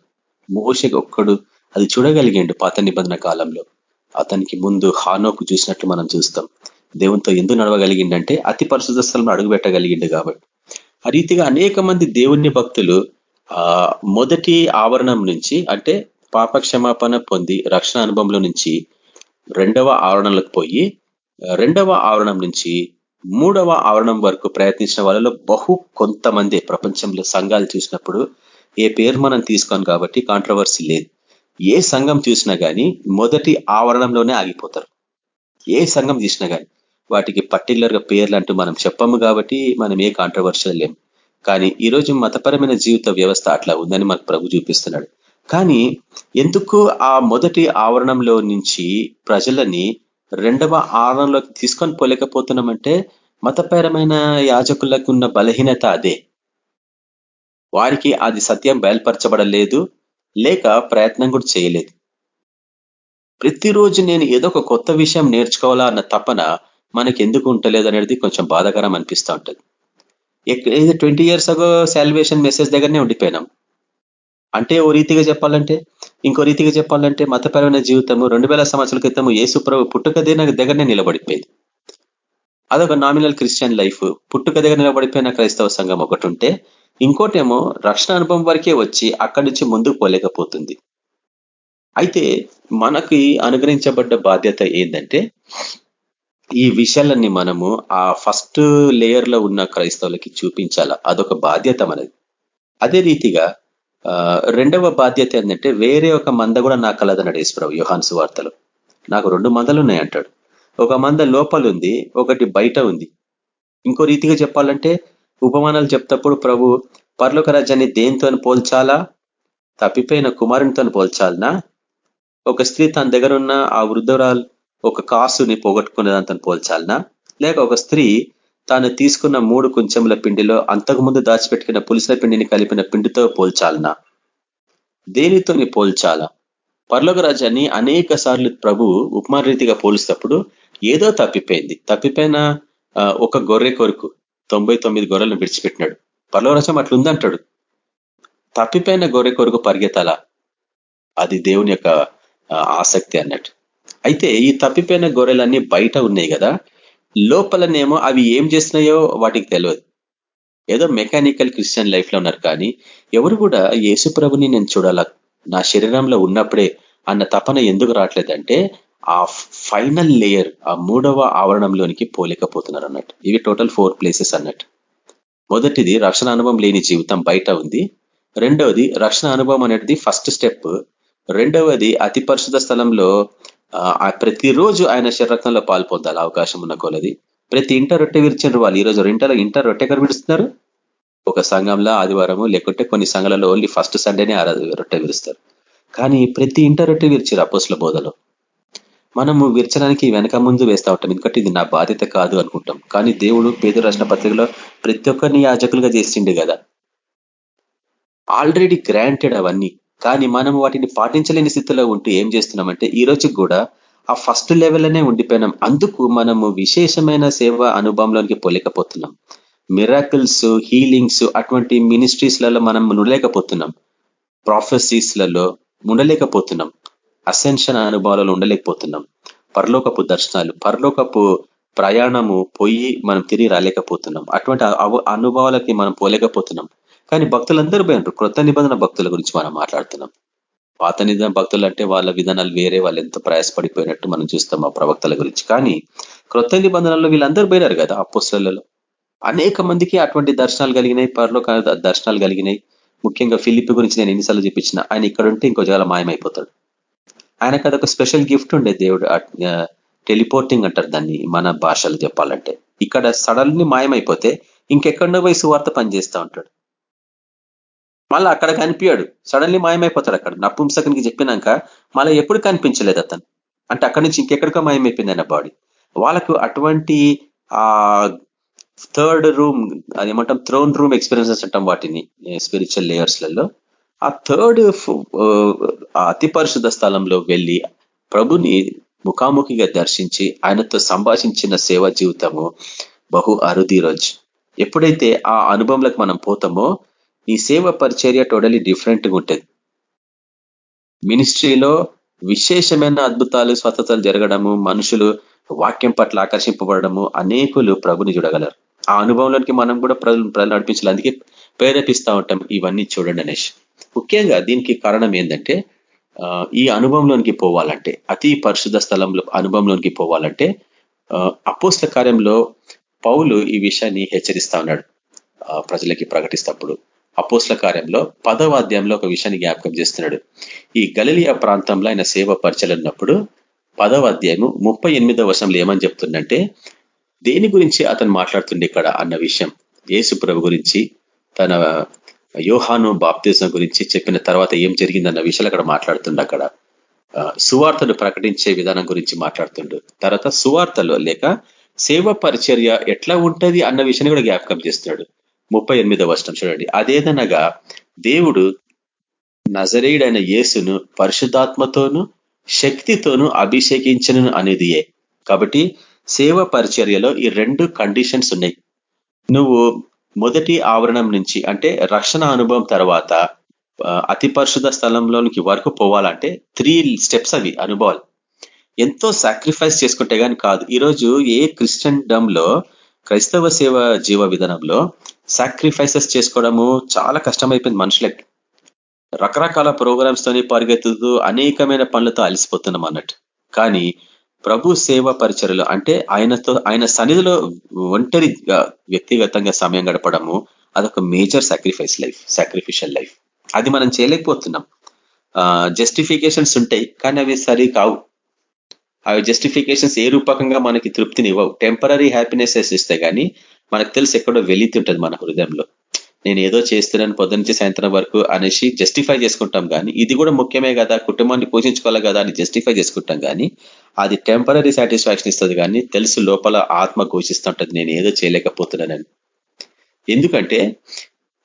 Speaker 5: మోషకి ఒక్కడు అది చూడగలిగిండు పాత నిబంధన కాలంలో. అతనికి ముందు హానోకు చూసినట్లు మనం చూస్తాం. దేవునితో ఎందుకు నడవగలిగిండంటే అతి పరిశుద్ధ స్థలంలో అడుగుపెట్టగలిగిండు కాబట్టి. ఆ రీతిగా అనేక మంది దేవుణ్ణి భక్తులు ఆ మొదటి ఆవరణం నుంచి అంటే పాప క్షమాపణ పొంది రక్షణ అనుభవంలో నుంచి రెండవ ఆవరణలకు పోయి రెండవ ఆవరణం నుంచి మూడవ ఆవరణం వరకు ప్రయత్నించిన వాళ్ళలో బహు కొంతమంది ప్రపంచంలో సంఘాలు చూసినప్పుడు ఏ పేరు మనం తీసుకోం కాబట్టి కాంట్రవర్సీ లేదు. ఏ సంఘం చూసినా కానీ మొదటి ఆవరణంలోనే ఆగిపోతారు. ఏ సంఘం చూసినా కానీ వాటికి పర్టికులర్గా పేర్లు అంటూ మనం చెప్పము కాబట్టి మనం ఏ కాంట్రవర్షియల్ లేం. కానీ ఈరోజు మతపరమైన జీవిత వ్యవస్థ అట్లా ఉందని మనకు ప్రభు చూపిస్తున్నాడు. కానీ ఎందుకు ఆ మొదటి ఆవరణంలో నుంచి ప్రజలని రెండవ ఆవరణలోకి తీసుకొని పోలేకపోతున్నామంటే మతపరమైన యాజకులకు ఉన్న బలహీనత అదే. వారికి అది సత్యం బయలుపరచబడలేదు లేక ప్రయత్నం కూడా చేయలేదు. ప్రతిరోజు నేను ఏదో ఒక కొత్త విషయం నేర్చుకోవాలా అన్న తపన మనకి ఎందుకు ఉంటలేదు అనేది కొంచెం బాధాకరం అనిపిస్తూ ఉంటుంది. Twenty years ago salvation message దగ్గరనే ఉండిపోయినాం. అంటే ఓ రీతిగా చెప్పాలంటే ఇంకో రీతిగా చెప్పాలంటే మతపరమైన జీవితము రెండు వేల సంవత్సరాల క్రితము ఏసుప్రభు పుట్టుకదే నాకు దగ్గరనే నిలబడిపోయింది. అదొక నామినల్ క్రిస్టియన్ లైఫ్ పుట్టుక దగ్గర నిలబడిపోయిన క్రైస్తవ సంఘం ఒకటి ఉంటే ఇంకోటేమో రక్షణ అనుభవం వరకే వచ్చి అక్కడి నుంచి ముందుకు పోలేకపోతుంది. అయితే మనకి అనుగ్రహించబడ్డ బాధ్యత ఏంటంటే ఈ విషయాలన్నీ మనము ఆ ఫస్ట్ లేయర్లో ఉన్న క్రైస్తవులకి చూపించాల. అదొక బాధ్యత మనది. అదే రీతిగా రెండవ బాధ్యత ఏంటంటే వేరే ఒక మంద కూడా నాకు కలదన్నాడు ఈశ్వరావు యుహాన్సు వార్తలు. నాకు రెండు మందలు ఉన్నాయి అంటాడు. ఒక మంద లోపలుంది ఒకటి బయట ఉంది. ఇంకో రీతిగా చెప్పాలంటే ఉపమానాలు చెప్తప్పుడు ప్రభు పర్లోక రాజ్యాన్ని దేనితో పోల్చాలా? తప్పిపోయిన కుమారునితో పోల్చాలనా? ఒక స్త్రీ తన దగ్గర ఉన్న ఆ వృద్ధురాలు ఒక కాసుని పోగొట్టుకునే దాంతో పోల్చాలనా? లేక ఒక స్త్రీ తాను తీసుకున్న మూడు కొంచెముల పిండిలో అంతకుముందు దాచిపెట్టుకున్న పులిసిన పిండిని కలిపిన పిండితో పోల్చాలనా దేనితోని పోల్చాలా? పర్లోక రాజ్యాన్ని అనేక సార్లు ప్రభు ఉపమాన రీతిగా పోలిస్తప్పుడు ఏదో తప్పిపోయింది. తప్పిపోయిన ఒక గొర్రె కొరకు తొంభై తొమ్మిది గొర్రెలను విడిచిపెట్టినాడు. పర్లోరసం అట్లుందంటాడు. తప్పిపోయిన గొర్రె కొరకు పరిగెత్తాల? అది దేవుని యొక్క ఆసక్తి అన్నట్టు. అయితే ఈ తప్పిపోయిన గొర్రెలన్నీ బయట ఉన్నాయి కదా. లోపలనేమో అవి ఏం చేస్తున్నాయో వాటికి తెలియదు ఏదో మెకానికల్ క్రిస్టియన్ లైఫ్లో ఉన్నారు కానీ ఎవరు కూడా యేసు ప్రభుని నేను చూడాల? నా శరీరంలో ఉన్నప్పుడే అన్న తపన ఎందుకు రావట్లేదంటే ఆ ఫైనల్ లేయర్ ఆ మూడవ ఆవరణంలోనికి పోలేకపోతున్నారు అన్నట్టు. ఇవి టోటల్ ఫోర్ ప్లేసెస్ అన్నట్టు. మొదటిది రక్షణ అనుభవం లేని జీవితం బయట ఉంది. రెండవది రక్షణ అనుభవం అనేది ఫస్ట్ స్టెప్. రెండవది అతి పరిశుద్ధ స్థలంలో ప్రతిరోజు ఆయన శరీరత్నంలో పాల్పొందాలి అవకాశం ఉన్న కొలది. ప్రతి ఇంట రొట్టె విరిచారు వాళ్ళు. ఈరోజు రెంటలో ఇంట రొట్టె ఎక్కడ విడుస్తున్నారు ఒక సంఘంలో ఆదివారము లేకుంటే కొన్ని సంఘాలలో ఓన్లీ ఫస్ట్ సండేనే రొట్టె విరుస్తారు. కానీ ప్రతి ఇంట రొట్టె విరిచారు అపోస్ల బోధలో. మనము విరచడానికి వెనక ముందు వేస్తా ఉంటాం. ఎందుకంటే ఇది నా బాధ్యత కాదు అనుకుంటాం. కానీ దేవుడు పేద రచన పత్రికలో ప్రతి ఒక్కరిని యాజకులుగా చేసిండు కదా. ఆల్రెడీ గ్రాంటెడ్ అవన్నీ. కానీ మనం వాటిని పాటించలేని స్థితిలో ఉంటూ ఏం చేస్తున్నామంటే ఈ రోజు కూడా ఆ ఫస్ట్ లెవెల్లోనే ఉండిపోయినాం. అందుకు మనము విశేషమైన సేవ అనుభవంలోనికి పోలేకపోతున్నాం. మిరాకిల్స్ హీలింగ్స్ అటువంటి మినిస్ట్రీస్లలో మనం ఉండలేకపోతున్నాం. ప్రాఫెసీస్లలో ఉండలేకపోతున్నాం. అసెన్షన్ అనుభవాలలో ఉండలేకపోతున్నాం. పరలోకపు దర్శనాలు పరలోకపు ప్రయాణము పోయి మనం తిరిగి రాలేకపోతున్నాం. అటువంటి అనుభవాలకి మనం పోలేకపోతున్నాం. కానీ భక్తులందరూ పోయినారు. క్రొత్త నిబంధన భక్తుల గురించి మనం మాట్లాడుతున్నాం. పాత నిబంధన భక్తులు అంటే వాళ్ళ విధానాలు వేరే వాళ్ళు ఎంతో ప్రయాసపడిపోయినట్టు మనం చూస్తాం ఆ ప్రవక్తల గురించి. కానీ క్రొత్త నిబంధనల్లో వీళ్ళందరూ పోయినారు కదా అపోస్లలో అనేక మందికి అటువంటి దర్శనాలు కలిగినాయి పరలో దర్శనాలు కలిగినాయి. ముఖ్యంగా ఫిలిప్ గురించి నేను ఎన్నిసార్లు చూపించిన ఆయన ఇక్కడ ఉంటే ఇంకో జాల మాయమైపోతాడు. ఆయనకు అదొక స్పెషల్ గిఫ్ట్ ఉండే దేవుడు టెలిపోర్టింగ్ అంటారు దాన్ని మన భాషలు చెప్పాలంటే. ఇక్కడ సడన్లీ మాయమైపోతే ఇంకెక్కడో పోయి సువార్త పనిచేస్తూ ఉంటాడు. మళ్ళీ అక్కడ కనిపించాడు సడన్లీ మాయమైపోతాడు అక్కడ. నపుంసకునికి చెప్పినాక మళ్ళీ ఎప్పుడు కనిపించలేదు అతను. అంటే అక్కడి నుంచి ఇంకెక్కడికో మాయమైపోయింది ఆయన బాడీ వాళ్ళకు అటువంటి ఆ థర్డ్ రూమ్ అదేమంటాం థ్రోన్ రూమ్ ఎక్స్పీరియన్సెస్ అంటాం వాటిని స్పిరిచువల్ లేయర్స్లలో ఆ థర్డ్ అతి పరిశుద్ధ స్థలంలో వెళ్ళి ప్రభుని ముఖాముఖిగా దర్శించి ఆయనతో సంభాషించిన సేవా జీవితము బహు అరుది రోజు. ఎప్పుడైతే ఆ అనుభవంలోకి మనం పోతామో ఈ సేవ పరిచర్య టోటలీ డిఫరెంట్గా ఉంటుంది. మినిస్ట్రీలో విశేషమైన అద్భుతాలు స్వతతలు జరగడము మనుషులు వాక్యం పట్ల ఆకర్షింపబడము అనేకులు ప్రభుని చూడగలరు. ఆ అనుభవంలోనికి మనం కూడా ప్రజలు ప్రజలు నడిపించాలి. అందుకే ప్రేరేపిస్తూ ఉంటాం ఇవన్నీ చూడండి అనేష్. ముఖ్యంగా దీనికి కారణం ఏంటంటే ఈ అనుభవంలోనికి పోవాలంటే అతి పరిశుద్ధ స్థలంలో అనుభవంలోనికి పోవాలంటే అపోస్ల కార్యంలో పౌలు ఈ విషయాన్ని హెచ్చరిస్తా ఉన్నాడు. ప్రజలకి ప్రకటిస్తప్పుడు. అపోస్ల కార్యంలో పదవ అధ్యాయంలో ఒక విషయాన్ని జ్ఞాపకం చేస్తున్నాడు. ఈ గలిలియా ప్రాంతంలో ఆయన సేవ పరిచలన్నప్పుడు పదవ అధ్యాయము ముప్పై ఎనిమిదవ వర్షంలో ఏమని చెప్తుందంటే దేని గురించి అతను మాట్లాడుతుండే ఇక్కడ? అన్న విషయం. యేసు ప్రభు గురించి తన యోహాను బాప్తిజం గురించి చెప్పిన తర్వాత ఏం జరిగిందన్న విషయాలు అక్కడ మాట్లాడుతుండ అక్కడ. సువార్తను ప్రకటించే విధానం గురించి మాట్లాడుతుండు. తర్వాత సువార్తలో లేక సేవ పరిచర్య ఎట్లా ఉంటది అన్న విషయాన్ని కూడా జ్ఞాపకం చేస్తున్నాడు. ముప్పై ఎనిమిదవ వర్షం చూడండి. అదేదనగా దేవుడు నజరేయుడైన యేసును పరిశుద్ధాత్మతోనూ శక్తితోనూ అభిషేకించను అనేదియే. కాబట్టి సేవ పరిచర్యలో ఈ రెండు కండిషన్స్ ఉన్నాయి. నువ్వు మొదటి ఆవరణం నుంచి అంటే రక్షణ అనుభవం తర్వాత అతి పరిశుద్ధ స్థలంలోనికి వరకు పోవాలంటే త్రీ స్టెప్స్ అవి అనుభవాలు. ఎంతో సాక్రిఫైస్ చేసుకుంటే కానీ కాదు. ఈరోజు ఏ క్రిస్టియన్లో క్రైస్తవ సేవ జీవ విధానంలో సాక్రిఫైసెస్ చేసుకోవడము చాలా కష్టమైపోయింది మనుషులకి. రకరకాల ప్రోగ్రామ్స్ తోని పరిగెత్తుతూ అనేకమైన పనులతో అలసిపోతున్నాం అన్నట్టు. కానీ ప్రభు సేవ పరిచర్లు అంటే ఆయనతో ఆయన సన్నిధిలో ఒంటరి వ్యక్తిగతంగా సమయం గడపడము అదొక major sacrifice life sacrificial life అది మనం చేయలేకపోతున్నాం. జస్టిఫికేషన్స్ ఉంటాయి కానీ అవి సరి కావు. అవి జస్టిఫికేషన్స్ ఏ రూపకంగా మనకి తృప్తిని ఇవ్వవు టెంపరీ హ్యాపీనెస్ ఇస్తాయి కానీ మనకు తెలిసి ఎక్కడో వెలితుంటది మన హృదయంలో. నేను ఏదో చేస్తున్నాను పొద్దునుంచి సాయంత్రం వరకు అనేసి జస్టిఫై చేసుకుంటాం కానీ ఇది కూడా ముఖ్యమే కదా కుటుంబాన్ని పోషించుకోవాలి కదా అని జస్టిఫై చేసుకుంటాం కానీ అది టెంపరీ సాటిస్ఫాక్షన్ ఇస్తుంది కానీ తెలుసు లోపల ఆత్మ ఘోషిస్తుంటది నేను ఏదో చేయలేకపోతున్నానని. ఎందుకంటే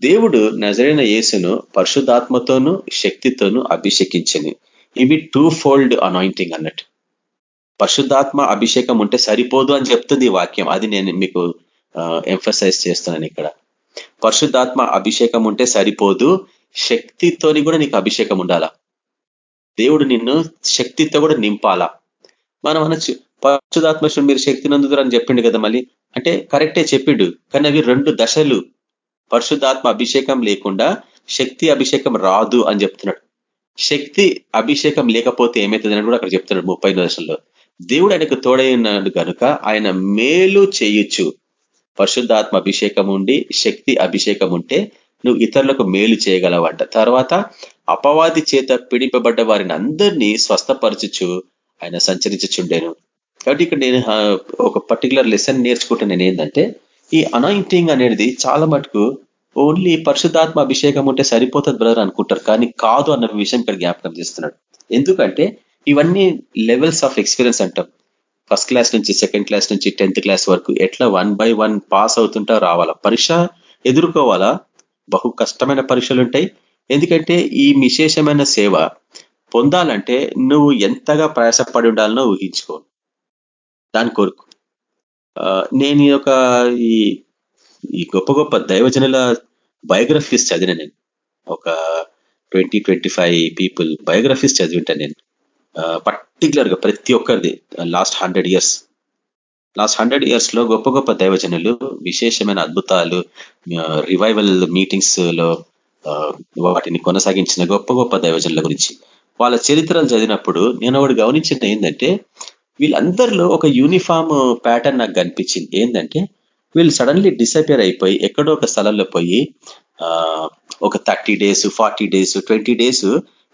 Speaker 5: దేవుడు నజరైన యేసును పరిశుద్ధాత్మతోనూ శక్తితోనూ అభిషేకించని. ఇవి టూ ఫోల్డ్ అనాయింటింగ్ అన్నట్టు. పరిశుద్ధాత్మ అభిషేకం ఉంటే సరిపోదు అని చెప్తుంది వాక్యం. అది నేను మీకు ఎంఫసైజ్ చేస్తున్నాను ఇక్కడ. పరిశుద్ధాత్మ అభిషేకం ఉంటే సరిపోదు. శక్తితోని కూడా నీకు అభిషేకం ఉండాలా? దేవుడు నిన్ను శక్తితో కూడా నింపాలా? మనం అనొచ్చు పరిశుధాత్మ మీరు శక్తి నందుదురు అని చెప్పిండు కదా మళ్ళీ? అంటే కరెక్టే చెప్పిండు. కానీ అవి రెండు దశలు. పరిశుద్ధాత్మ అభిషేకం లేకుండా శక్తి అభిషేకం రాదు అని చెప్తున్నాడు. శక్తి అభిషేకం లేకపోతే ఏమవుతుందని కూడా అక్కడ చెప్తున్నాడు ముప్పై దశల్లో. దేవుడు ఆయనకు తోడైనాడు కనుక ఆయన మేలు చేయొచ్చు పరిశుద్ధాత్మ అభిషేకం ఉండి శక్తి అభిషేకం ఉంటే నువ్వు ఇతరులకు మేలు చేయగలవంట. తర్వాత అపవాది చేత పిడిపబడ్డ వారిని అందరినీ స్వస్థపరచుచు ఆయన సంచరించుచుండేను. కాబట్టి ఇక్కడ నేను ఒక పర్టికులర్ లెసన్ నేర్చుకుంటే నేను ఏంటంటే ఈ అనాయింటింగ్ అనేది చాలా మటుకు ఓన్లీ పరిశుద్ధాత్మ అభిషేకం ఉంటే సరిపోతుంది బ్రదర్ అనుకుంటారు కానీ కాదు అన్న విషయం ఇక్కడ జ్ఞాపకం చేస్తున్నాడు. ఎందుకంటే ఇవన్నీ లెవెల్స్ ఆఫ్ ఎక్స్పీరియన్స్ అంటాం. ఫస్ట్ క్లాస్ నుంచి సెకండ్ క్లాస్ నుంచి టెన్త్ క్లాస్ వరకు ఎట్లా వన్ బై వన్ పాస్ అవుతుంటా రావాలా? పరీక్ష ఎదుర్కోవాలా? బహు కష్టమైన పరీక్షలు ఉంటాయి. ఎందుకంటే ఈ విశేషమైన సేవ పొందాలంటే నువ్వు ఎంతగా ప్రయాసపడి ఉండాలనో ఊహించుకో. దాని కొరకు. నేను ఈ యొక్క ఈ ఈ గొప్ప గొప్ప దైవజనుల బయోగ్రఫీస్ చదివిన నేను. ఒక twenty twenty five people biographies చదివింటాను నేను. పర్టికులర్గా ప్రతి ఒక్కరిది last hundred years last hundred ఇయర్స్లో గొప్ప గొప్ప దైవజనులు విశేషమైన అద్భుతాలు రివైవల్ మీటింగ్స్లో వాటిని కొనసాగించిన గొప్ప గొప్ప దైవజనుల గురించి. వాళ్ళ చరిత్రలు చదివినప్పుడు నేను ఒకటి గమనించింది ఏంటంటే వీళ్ళందరిలో ఒక యూనిఫామ్ ప్యాటర్న్ నాకు కనిపించింది. ఏంటంటే వీళ్ళు సడన్లీ డిసపేర్ అయిపోయి ఎక్కడో ఒక స్థలంలో పోయి ఒక thirty days forty days twenty days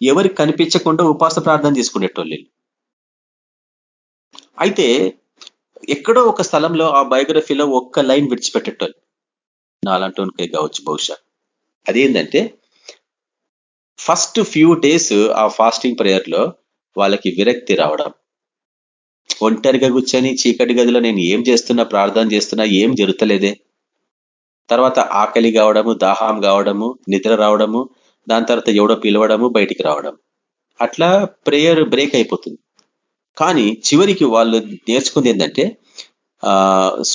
Speaker 5: ఎవరికి కనిపించకుండా ఉపాస ప్రార్థన చేసుకునేటోళ్ళు అయితే ఎక్కడో ఒక స్థలంలో ఆ బయోగ్రఫీలో ఒక్క లైన్ విడిచిపెట్టేటోళ్ళు. నాలాంటోనికే కావచ్చు బహుశా. అదేంటంటే ఫస్ట్ ఫ్యూ డేస్ ఆ ఫాస్టింగ్ ప్రేయర్లో వాళ్ళకి విరక్తి రావడం. ఒంటరిగా కూర్చొని చీకటి గదిలో నేను ఏం చేస్తున్నా ప్రార్థన చేస్తున్నా ఏం జరుగుతలేదే. తర్వాత ఆకలి కావడము దాహం కావడము నిద్ర రావడము దాని తర్వాత ఎవడో పిలవడము బయటికి రావడం. అట్లా ప్రేయర్ బ్రేక్ అయిపోతుంది. కానీ చివరికి వాళ్ళు నేర్చుకుంది ఏంటంటే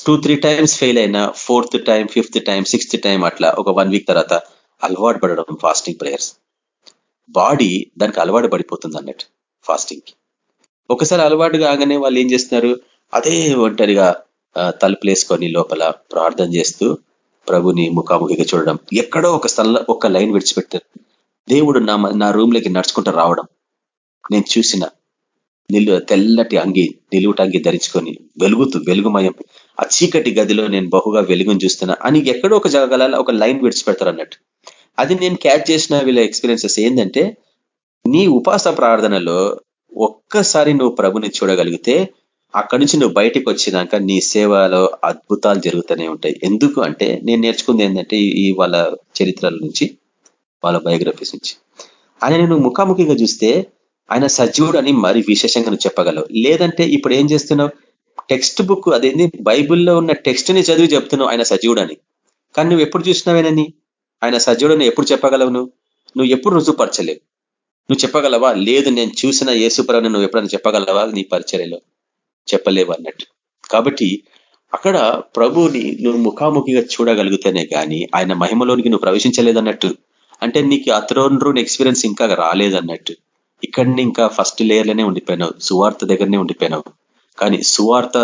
Speaker 5: టూ త్రీ టైమ్స్ ఫెయిల్ అయినా fourth time fifth time sixth time అట్లా ఒక వన్ వీక్ తర్వాత అలవాటు పడడం ఫాస్టింగ్ ప్రేయర్స్ బాడీ దానికి అలవాటు పడిపోతుంది అన్నట్టు ఫాస్టింగ్ ఒకసారి అలవాటు కాగానే వాళ్ళు ఏం చేస్తున్నారు? అదే ఒంటరిగా తలుపులేసుకొని లోపల ప్రార్థన చేస్తూ ప్రభుని ముఖాముఖిగా చూడడం. ఎక్కడో ఒక స్థలంలో ఒక లైన్ విడిచిపెట్టారు. దేవుడు నా నా రూమ్లోకి నడుచుకుంటూ రావడం. నేను చూసిన నిలు తెల్లటి అంగి నిలువుట అంగి ధరించుకొని వెలుగుతూ వెలుగుమయం. ఆ చీకటి గదిలో నేను బహుగా వెలుగుని చూస్తున్నా. అని ఎక్కడో ఒక జగల ఒక లైన్ విడిచిపెడతారు అన్నట్టు. అది నేను క్యాచ్ చేసిన వీళ్ళ ఎక్స్పీరియన్సెస్ ఏంటంటే నీ ఉపాస ప్రార్థనలో ఒక్కసారి నువ్వు ప్రభుని చూడగలిగితే అక్కడి నుంచి నువ్వు బయటకు వచ్చినాక నీ సేవలో అద్భుతాలు జరుగుతూనే ఉంటాయి. ఎందుకు అంటే నేను నేర్చుకుంది ఏంటంటే ఈ వాళ్ళ చరిత్రల నుంచి వాళ్ళ బయోగ్రఫీస్ నుంచి. ఆయన నువ్వు ముఖాముఖిగా చూస్తే ఆయన సజీవుడు అని మరి విశేషంగా నువ్వు చెప్పగలవు. లేదంటే ఇప్పుడు ఏం చేస్తున్నావు? టెక్స్ట్ బుక్ అదేంది? బైబిల్లో ఉన్న టెక్స్ట్ని చదివి చెప్తున్నావు ఆయన సజీవుడు అని కానీ నువ్వు ఎప్పుడు చూసినావేనని ఆయన సజీవుడు ఎప్పుడు చెప్పగలవు నువ్వు? నువ్వు ఎప్పుడు రుజువుపరచలేవు. నువ్వు చెప్పగలవా? లేదు నేను చూసిన యేసుప్రభుని నువ్వు ఎప్పుడైనా చెప్పగలవా? నీ పరిచర్యలో చెప్పలేవు అన్నట్టు. కాబట్టి అక్కడ ప్రభుని నువ్వు ముఖాముఖిగా చూడగలిగితేనే కానీ ఆయన మహిమలోనికి నువ్వు ప్రవేశించలేదన్నట్టు అంటే నీకు ఆ థ్రోన్ రూన్ ఎక్స్పీరియన్స్ ఇంకా రాలేదన్నట్టు. ఇక్కడిని ఇంకా ఫస్ట్ లేయర్లోనే ఉండిపోయినావు సువార్త దగ్గరనే ఉండిపోయినావు. కానీ సువార్త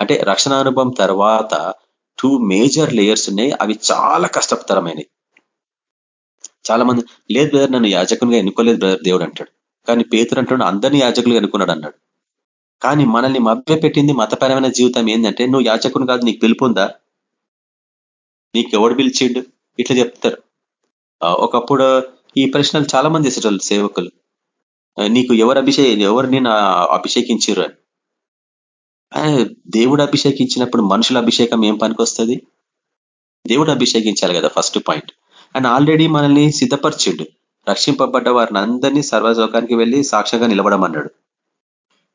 Speaker 5: అంటే రక్షణ అనుభవం తర్వాత టూ మేజర్ లేయర్స్ ఉన్నాయి అవి చాలా కష్టతరమైనవి. చాలా మంది లేదు బ్రదర్ నన్ను యాజకునిగా ఎన్నుకోలేదు బ్రదర్ దేవుడు అంటాడు. కానీ పేతురు అంటాడు అందరినీ యాజకులుగా ఎన్నుకున్నాడు అన్నాడు. కానీ మనల్ని మభ్యపెట్టింది మతపరమైన జీవితం ఏంటంటే నువ్వు యాచకుని కాదు నీకు పిలుపుందా నీకు ఎవడు పిలిచిండు? ఇట్లా చెప్తారు. ఒకప్పుడు ఈ ప్రశ్నలు చాలా మంది చేసేటోళ్ళు సేవకులు. నీకు ఎవరు అభిషేక ఎవరు నేను అభిషేకించారు అని? దేవుడు అభిషేకించినప్పుడు మనుషుల అభిషేకం ఏం పనికొస్తుంది దేవుడు అభిషేకించాలి కదా ఫస్ట్ పాయింట్ అండ్ ఆల్రెడీ మనల్ని సిద్ధపరిచిండు. రక్షింపబడ్డ వారిని అందరినీ సర్వలోకానికి వెళ్ళి సాక్ష్యంగా నిలబడమన్నాడు.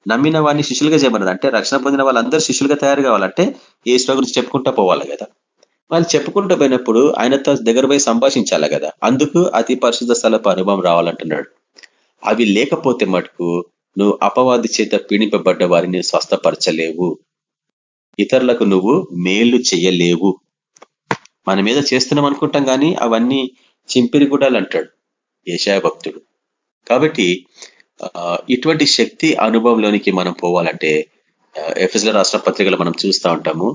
Speaker 5: నమ్మిన వారిని శిష్యులుగా చేయమన్నాడు. అంటే రక్షణ పొందిన వాళ్ళందరూ శిష్యులుగా తయారు కావాలంటే ఏ గురించి చెప్పుకుంటా పోవాలి కదా. వాళ్ళు చెప్పుకుంటూ పోయినప్పుడు ఆయనతో దగ్గర పోయి సంభాషించాలి కదా. అందుకు అతి పరిశుద్ధ స్థలపు అనుభవం రావాలంటున్నాడు. అవి లేకపోతే మటుకు నువ్వు అపవాది చేత పీడింపబడ్డ వారిని స్వస్థపరచలేవు. ఇతరులకు నువ్వు మేలు చేయలేవు. మన మీద చేస్తున్నాం అనుకుంటాం కానీ అవన్నీ చింపిరి గుడాలు అంటాడు యశాయ భక్తుడు. కాబట్టి ఇటువంటి శక్తి అనుభవంలోనికి మనం పోవాలంటే ఎఫ్ఎస్ల రాష్ట్ర పత్రికలు మనం చూస్తూ ఉంటాము.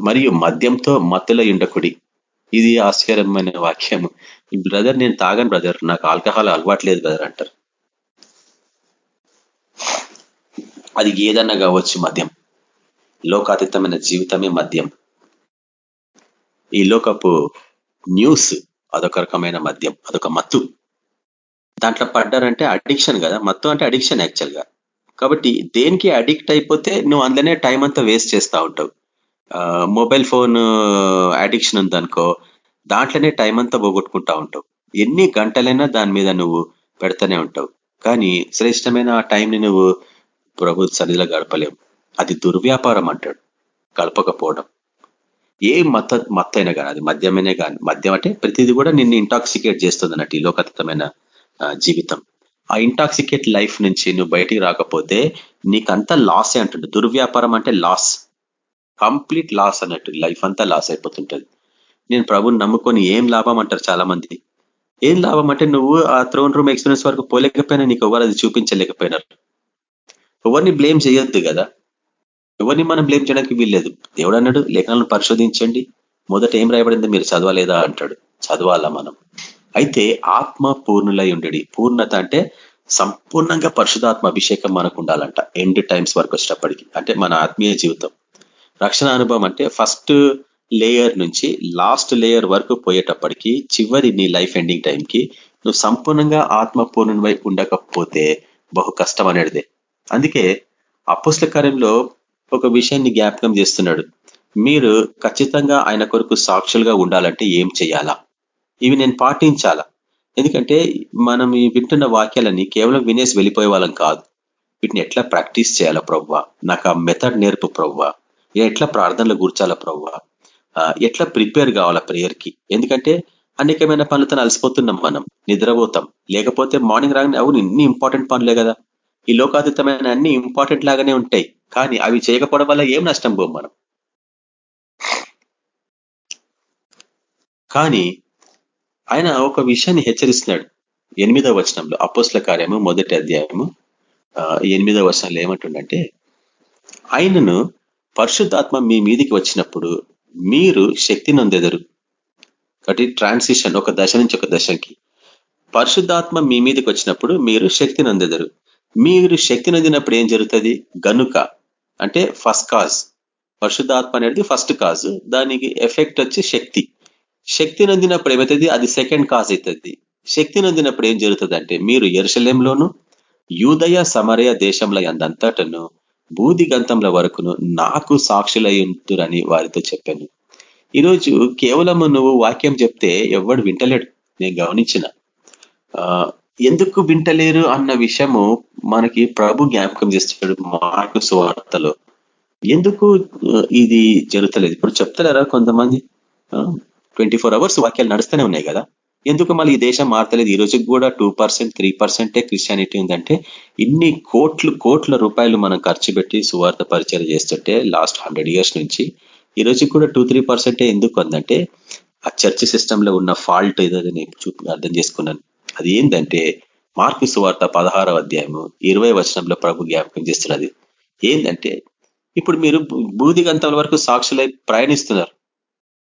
Speaker 5: మరియు మద్యంతో మత్తుల ఉండకుడి ఇది ఆశ్చర్యమైన వాక్యము. బ్రదర్ నేను తాగను బ్రదర్. నాకు ఆల్కహాల్ అలవాట్లేదు బ్రదర్ అంటారు. అది ఏదన్నా కావచ్చు మద్యం. లోకాతీతమైన జీవితమే మద్యం. ఈ లోకపు న్యూస్ అదొక రకమైన మద్యం అదొక మత్తు. దాంట్లో పడ్డారంటే అడిక్షన్ కదా. మత్తు అంటే అడిక్షన్ యాక్చువల్గా. కాబట్టి దేనికి అడిక్ట్ అయిపోతే నువ్వు అందులోనే టైం అంతా వేస్ట్ చేస్తూ ఉంటావు. మొబైల్ ఫోన్ అడిక్షన్ ఉందనుకో దాంట్లోనే టైం అంతా పోగొట్టుకుంటా ఉంటావు. ఎన్ని గంటలైనా దాని మీద నువ్వు పెడతానే ఉంటావు. కానీ శ్రేష్టమైన ఆ టైంని నువ్వు ప్రభు సన్నిధిలో గడపలేవు. అది దుర్వ్యాపారం అంటాడు. గడపకపోవడం. ఏ మత మత్త అయినా కానీ అది మద్యమైనా కానీ మద్యం అంటే ప్రతిదీ కూడా నిన్ను ఇంటాక్సికేట్ చేస్తుంది అన్నట్టు ఈ లోకతమైన జీవితం. ఆ ఇంటాక్సికేట్ లైఫ్ నుంచి నువ్వు బయటికి రాకపోతే నీకంతా లాసే అంటుండే. దుర్వ్యాపారం అంటే లాస్ కంప్లీట్ లాస్ అన్నట్టు లైఫ్ అంతా లాస్ అయిపోతుంటది. నేను ప్రభుని నమ్ముకొని ఏం లాభం అంటారు చాలా మంది ఏం లాభం అంటే నువ్వు ఆ త్రోన్ రూమ్ ఎక్స్పీరియన్స్ వరకు పోలేకపోయినా నీకు ఎవరు అది చూపించలేకపోయినారు. ఎవరిని బ్లేమ్ చేయొద్దు కదా. ఎవరిని మనం బ్లేమ్ చేయడానికి వీల్లేదు. దేవుడు అన్నాడు లేఖనాలను పరిశోధించండి. మొదట ఏం రాయబడింది? మీరు చదవలేదా? అంటాడు. చదవాలా మనం? అయితే ఆత్మ పూర్ణులై ఉండడి. పూర్ణత అంటే సంపూర్ణంగా పరిశుధాత్మ అభిషేకం మనకు ఉండాలంట. ఎండ్ టైమ్స్ వరకు వచ్చేటప్పటికి. అంటే మన ఆత్మీయ జీవితం. రక్షణ అనుభవం అంటే ఫస్ట్ లేయర్ నుంచి లాస్ట్ లేయర్ వరకు పోయేటప్పటికి చివరి నీ లైఫ్ ఎండింగ్ టైంకి నువ్వు సంపూర్ణంగా ఆత్మ వైపు ఉండకపోతే బహు కష్టం అనేదే అందుకే అపుస్ల కార్యంలో ఒక విషయాన్ని జ్ఞాపకం చేస్తున్నాడు. మీరు ఖచ్చితంగా ఆయన కొరకు సాక్షులుగా ఉండాలంటే ఏం చేయాలా? ఇవి నేను పాటించాలా? ఎందుకంటే మనం వింటున్న వాక్యాలని కేవలం వినేసి వెళ్ళిపోయే వాళ్ళం కాదు. వీటిని ఎట్లా ప్రాక్టీస్ చేయాలా ప్రవ్వ? నాకు ఆ మెథడ్ నేర్పు ప్రవ్వ? ఎట్లా ప్రార్థనలు కూర్చాలా ప్రవ్వ? ఎట్లా ప్రిపేర్ కావాలా ప్రేయర్కి? ఎందుకంటే అనేకమైన పనులతో అలసిపోతున్నాం మనం నిద్రపోతాం. లేకపోతే మార్నింగ్ రాగానే అవును ఇన్ని ఇంపార్టెంట్ పనులే కదా. ఈ లోకాతీతమైన అన్ని ఇంపార్టెంట్ లాగానే ఉంటాయి. కానీ అవి చేయకపోవడం వల్ల ఏం నష్టం పోం మనం? కానీ ఆయన ఒక విషయాన్ని హెచ్చరిస్తున్నాడు. ఎనిమిదవ వచనంలో అపోస్ల కార్యము మొదటి అధ్యాయము ఎనిమిదవ వచనంలో ఏమంటుండంటే ఆయనను పరిశుద్ధాత్మ మీ మీదికి వచ్చినప్పుడు మీరు శక్తి నొందెదరు. కాబట్టి ట్రాన్సిషన్ ఒక దశ నుంచి ఒక దశకి. పరిశుద్ధాత్మ మీ మీదకి వచ్చినప్పుడు మీరు శక్తి నొందెదరు. మీరు శక్తి నొందినప్పుడు ఏం జరుగుతుంది? గనుక అంటే ఫస్ట్ కాజ్ పరిశుద్ధాత్మ అనేది ఫస్ట్ కాజ్ దానికి ఎఫెక్ట్ వచ్చి శక్తి. శక్తి నొందినప్పుడు ఏమవుతుంది? అది సెకండ్ కాజ్ అవుతుంది. శక్తి నొందినప్పుడు ఏం జరుగుతుంది అంటే మీరు ఎరుసలేంలోను యూదయ సమరయ దేశంలో అందంతటను బూది గంతంల వరకును నాకు సాక్షులై ఉంటురని వారితో చెప్పాను. ఈరోజు కేవలము నువ్వు వాక్యం చెప్తే ఎవడు వింటలేడు. నేను గమనించిన. ఎందుకు వింటలేరు అన్న విషయము మనకి ప్రభు జ్ఞాపకం చేస్తాడు మార్కు సువార్తలో. ఎందుకు ఇది జరుగుతలేదు? ఇప్పుడు చెప్తలేరా కొంతమంది? ట్వంటీ అవర్స్ వాక్యాలు నడుస్తూనే ఉన్నాయి కదా. ఎందుకు మళ్ళీ ఈ దేశం మారతలేదు? ఈ రోజుకి కూడా టూ పర్సెంట్ త్రీ పర్సెంటే క్రిస్టియానిటీ ఉందంటే ఇన్ని కోట్లు కోట్ల రూపాయలు మనం ఖర్చు పెట్టి సువార్త పరిచయం చేస్తుంటే లాస్ట్ హండ్రెడ్ ఇయర్స్ నుంచి ఈ రోజుకి కూడా టూ త్రీ పర్సెంటే ఎందుకు అందంటే ఆ చర్చ్ సిస్టమ్లో ఉన్న ఫాల్ట్ ఏదో నేను అర్థం చేసుకున్నాను అది ఏంటంటే మార్కు సువార్త పదహారవ అధ్యాయము ఇరవై వచనంలో ప్రభు జ్ఞాపకం చేస్తున్నది. ఏంటంటే ఇప్పుడు మీరు బూది గంటల వరకు సాక్షులై ప్రయాణిస్తున్నారు.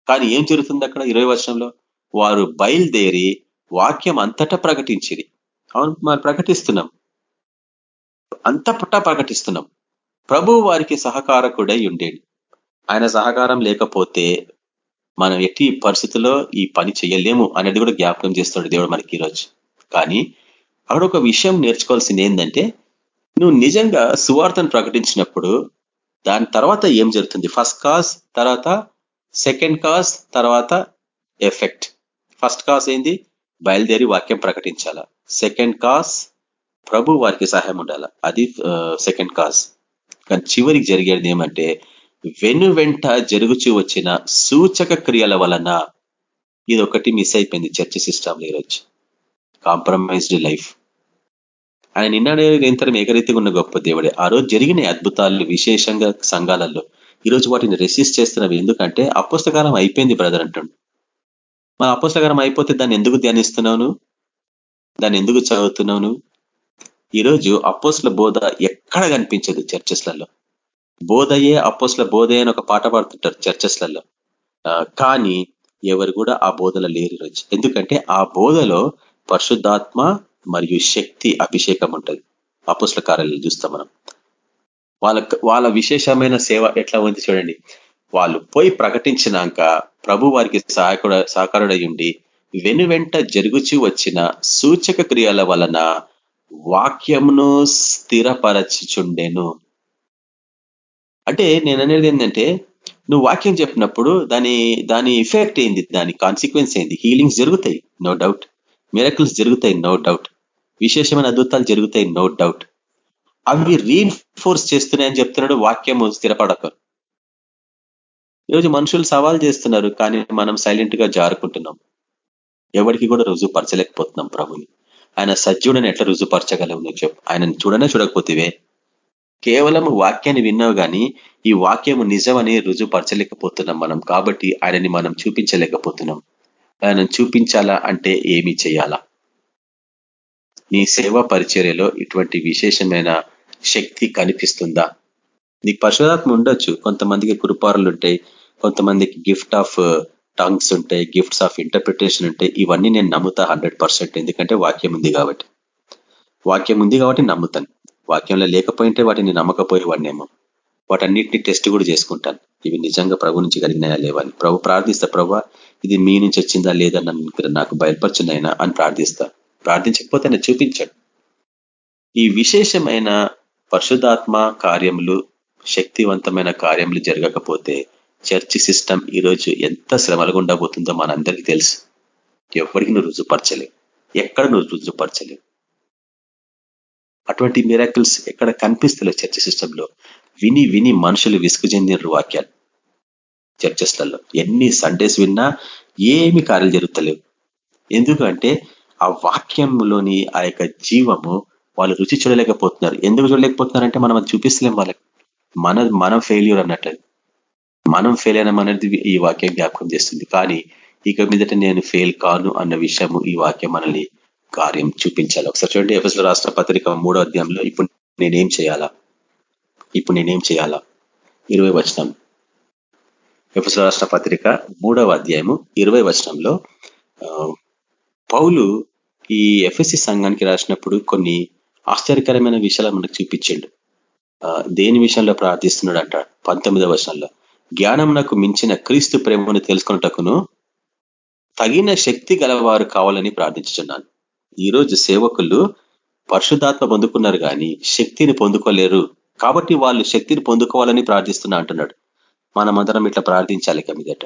Speaker 5: కానీ ఏం జరుగుతుంది అక్కడ ఇరవై వచనంలో? వారు బయలుదేరి వాక్యం అంతటా ప్రకటించిరి. అవును మనం ప్రకటిస్తున్నాం. అంతపట్టా ప్రకటిస్తున్నాం. ప్రభు వారికి సహకారకుడై ఉండేది ఆయన సహకారం లేకపోతే మనం ఎట్టి పరిస్థితుల్లో ఈ పని చేయలేము అనేది కూడా జ్ఞాపకం చేస్తాడు దేవుడు మనకి ఈరోజు. కానీ అక్కడ ఒక విషయం నేర్చుకోవాల్సింది ఏంటంటే నువ్వు నిజంగా సువార్తను ప్రకటించినప్పుడు దాని తర్వాత ఏం జరుగుతుంది? ఫస్ట్ కాజ్ తర్వాత సెకండ్ కాజ్ తర్వాత ఎఫెక్ట్ ఫస్ట్ కాస్ ఏంది? బయలుదేరి వాక్యం ప్రకటించాల. సెకండ్ కాస్ ప్రభు వారికి సహాయం ఉండాల. అది సెకండ్ కాస్ కానీ చివరికి జరిగేది ఏమంటే వెను వెంట జరుగుచూ వచ్చిన సూచక క్రియల వలన ఇది ఒకటి మిస్ అయిపోయింది చర్చ సిస్టమ్ ఈరోజు. కాంప్రమైజ్డ్ లైఫ్ ఆయన నిన్ననే నిరంతరం ఏకరీతిగా ఉన్న గొప్ప దేవుడే. ఆ రోజు జరిగిన అద్భుతాలు విశేషంగా సంఘాలలో ఈరోజు వాటిని రెసిస్ట్ చేస్తున్నవి ఎందుకంటే అపుస్తకాలం అయిపోయింది బ్రదర్ అంటుండు. మన అపుస్తకాలం అయిపోతే దాన్ని ఎందుకు ధ్యానిస్తున్నావు దాన్ని ఎందుకు చదువుతున్నావు ఈరోజు అపోస్ల బోధ ఎక్కడ కనిపించదు చర్చెస్లలో? బోధయే అపోస్ల బోధయే అని ఒక పాట పాడుతుంటారు చర్చెస్లలో. కానీ ఎవరు కూడా ఆ బోధలో లేరు ఈరోజు. ఎందుకంటే ఆ బోధలో పరిశుద్ధాత్మ మరియు శక్తి అభిషేకం ఉంటుంది. అపుస్ల కార్యాలు చూస్తాం మనం. వాళ్ళ వాళ్ళ విశేషమైన సేవ ఎట్లా ఉంది చూడండి. వాళ్ళు పోయి ప్రకటించినాక ప్రభు వారికి సహాయకుడ సహకారుడై ఉండి వెను వెంట జరుగుచూ వచ్చిన సూచక క్రియల వలన వాక్యమును స్థిరపరచుచుండెను. అంటే నేను అనేది ఏంటంటే నువ్వు వాక్యం చెప్పినప్పుడు దాని దాని ఎఫెక్ట్ ఏంది? దాని కాన్సిక్వెన్స్ ఏంది? హీలింగ్స్ జరుగుతాయి నో డౌట్ మిరకల్స్ జరుగుతాయి నో డౌట్ విశేషమైన అద్భుతాలు జరుగుతాయి నో డౌట్ అవి రీన్ఫోర్స్ చేస్తున్నాయని చెప్తున్నాడు వాక్యము స్థిరపడక. ఈరోజు మనుషులు సవాల్ చేస్తున్నారు కానీ మనం సైలెంట్గా జారుకుంటున్నాం. ఎవరికి కూడా రుజువుపరచలేకపోతున్నాం ప్రభుని. ఆయన సజ్జుడని ఎట్లా రుజుపరచగలవు నువ్వు చెప్పు. ఆయనను చూడనే చూడకపోతేవే. కేవలం వాక్యాన్ని విన్నావు కానీ ఈ వాక్యము నిజమని రుజువుపరచలేకపోతున్నాం మనం. కాబట్టి ఆయనని మనం చూపించలేకపోతున్నాం. ఆయనను చూపించాలా అంటే ఏమి చేయాలా? నీ సేవా పరిచర్యలో ఇటువంటి విశేషమైన శక్తి కనిపిస్తుందా? నీకు పరిశుధాత్మ ఉండొచ్చు. కొంతమందికి కురుపారులు ఉంటాయి కొంతమందికి గిఫ్ట్ ఆఫ్ టంగ్స్ ఉంటాయి గిఫ్ట్స్ ఆఫ్ ఇంటర్ప్రిటేషన్ ఉంటాయి. ఇవన్నీ నేను నమ్ముతా హండ్రెడ్ ఎందుకంటే వాక్యం ఉంది కాబట్టి. వాక్యం ఉంది కాబట్టి నమ్ముతాను. వాక్యంలో లేకపోయింటే వాటిని నమ్మకపోయేవాడినేమో. వాటన్నిటిని టెస్ట్ కూడా చేసుకుంటాను. ఇవి నిజంగా ప్రభు నుంచి కలిగినాయా లేవని ప్రభు ప్రార్థిస్తా ప్రభు ఇది మీ నుంచి వచ్చిందా లేదా నాకు బయలుపరిచిందైనా అని ప్రార్థిస్తా. ప్రార్థించకపోతే నేను చూపించాడు. ఈ విశేషమైన పరిశుధాత్మ కార్యములు శక్తివంతమైన కార్యములు జరగకపోతే చర్చి సిస్టమ్ ఈరోజు ఎంత శ్రమలుగా ఉండబోతుందో మనందరికీ తెలుసు. ఎవరికి నువ్వు రుజుపరచలేవు ఎక్కడ నువ్వు రుజుపరచలేవు అటువంటి మిరాకిల్స్ ఎక్కడ కనిపిస్తలేవు చర్చ సిస్టంలో. విని విని మనుషులు విసుగు చెందిన వాక్యాలు. చర్చెస్లలో ఎన్ని సండేస్ విన్నా ఏమి కార్యాలు జరుగుతలేవు. ఎందుకంటే ఆ వాక్యంలోని ఆ యొక్క జీవము వాళ్ళు రుచి చూడలేకపోతున్నారు. ఎందుకు చూడలేకపోతున్నారంటే మనం అది చూపిస్తలేం వాళ్ళకి. మన మనం ఫెయిల్యూర్ అన్నట్టు. మనం ఫెయిల్ అయినాం అనేది ఈ వాక్యం జ్ఞాపకం చేస్తుంది. కానీ ఇక మీదట నేను ఫెయిల్ కాను అన్న విషయము ఈ వాక్యం మనల్ని కార్యం చూపించాలి. ఒకసారి చూడండి ఎఫ్ఎస్ రాష్ట్ర పత్రిక మూడో అధ్యాయంలో ఇప్పుడు నేనేం చేయాలా? ఇప్పుడు నేనేం చేయాలా? ఇరవై వచనం. ఎఫ్ఎస్ రాష్ట్ర పత్రిక మూడవ అధ్యాయము ఇరవై వచనంలో పౌలు ఈ ఎఫ్ఎస్సి సంఘానికి రాసినప్పుడు కొన్ని ఆశ్చర్యకరమైన విషయాలు మనకు చూపించిండు. దేని విషయంలో ప్రార్థిస్తున్నాడు అంట? పంతొమ్మిదవ వర్షంలో జ్ఞానం నాకు మించిన క్రీస్తు ప్రేమను తెలుసుకున్నటకును తగిన శక్తి గలవారు కావాలని ప్రార్థించున్నాను ఈరోజు సేవకులు పరిశుధాత్మ పొందుకున్నారు కానీ శక్తిని పొందుకోలేరు. కాబట్టి వాళ్ళు శక్తిని పొందుకోవాలని ప్రార్థిస్తున్నా అంటున్నాడు. మనమందరం ఇట్లా ప్రార్థించాలి కమిదట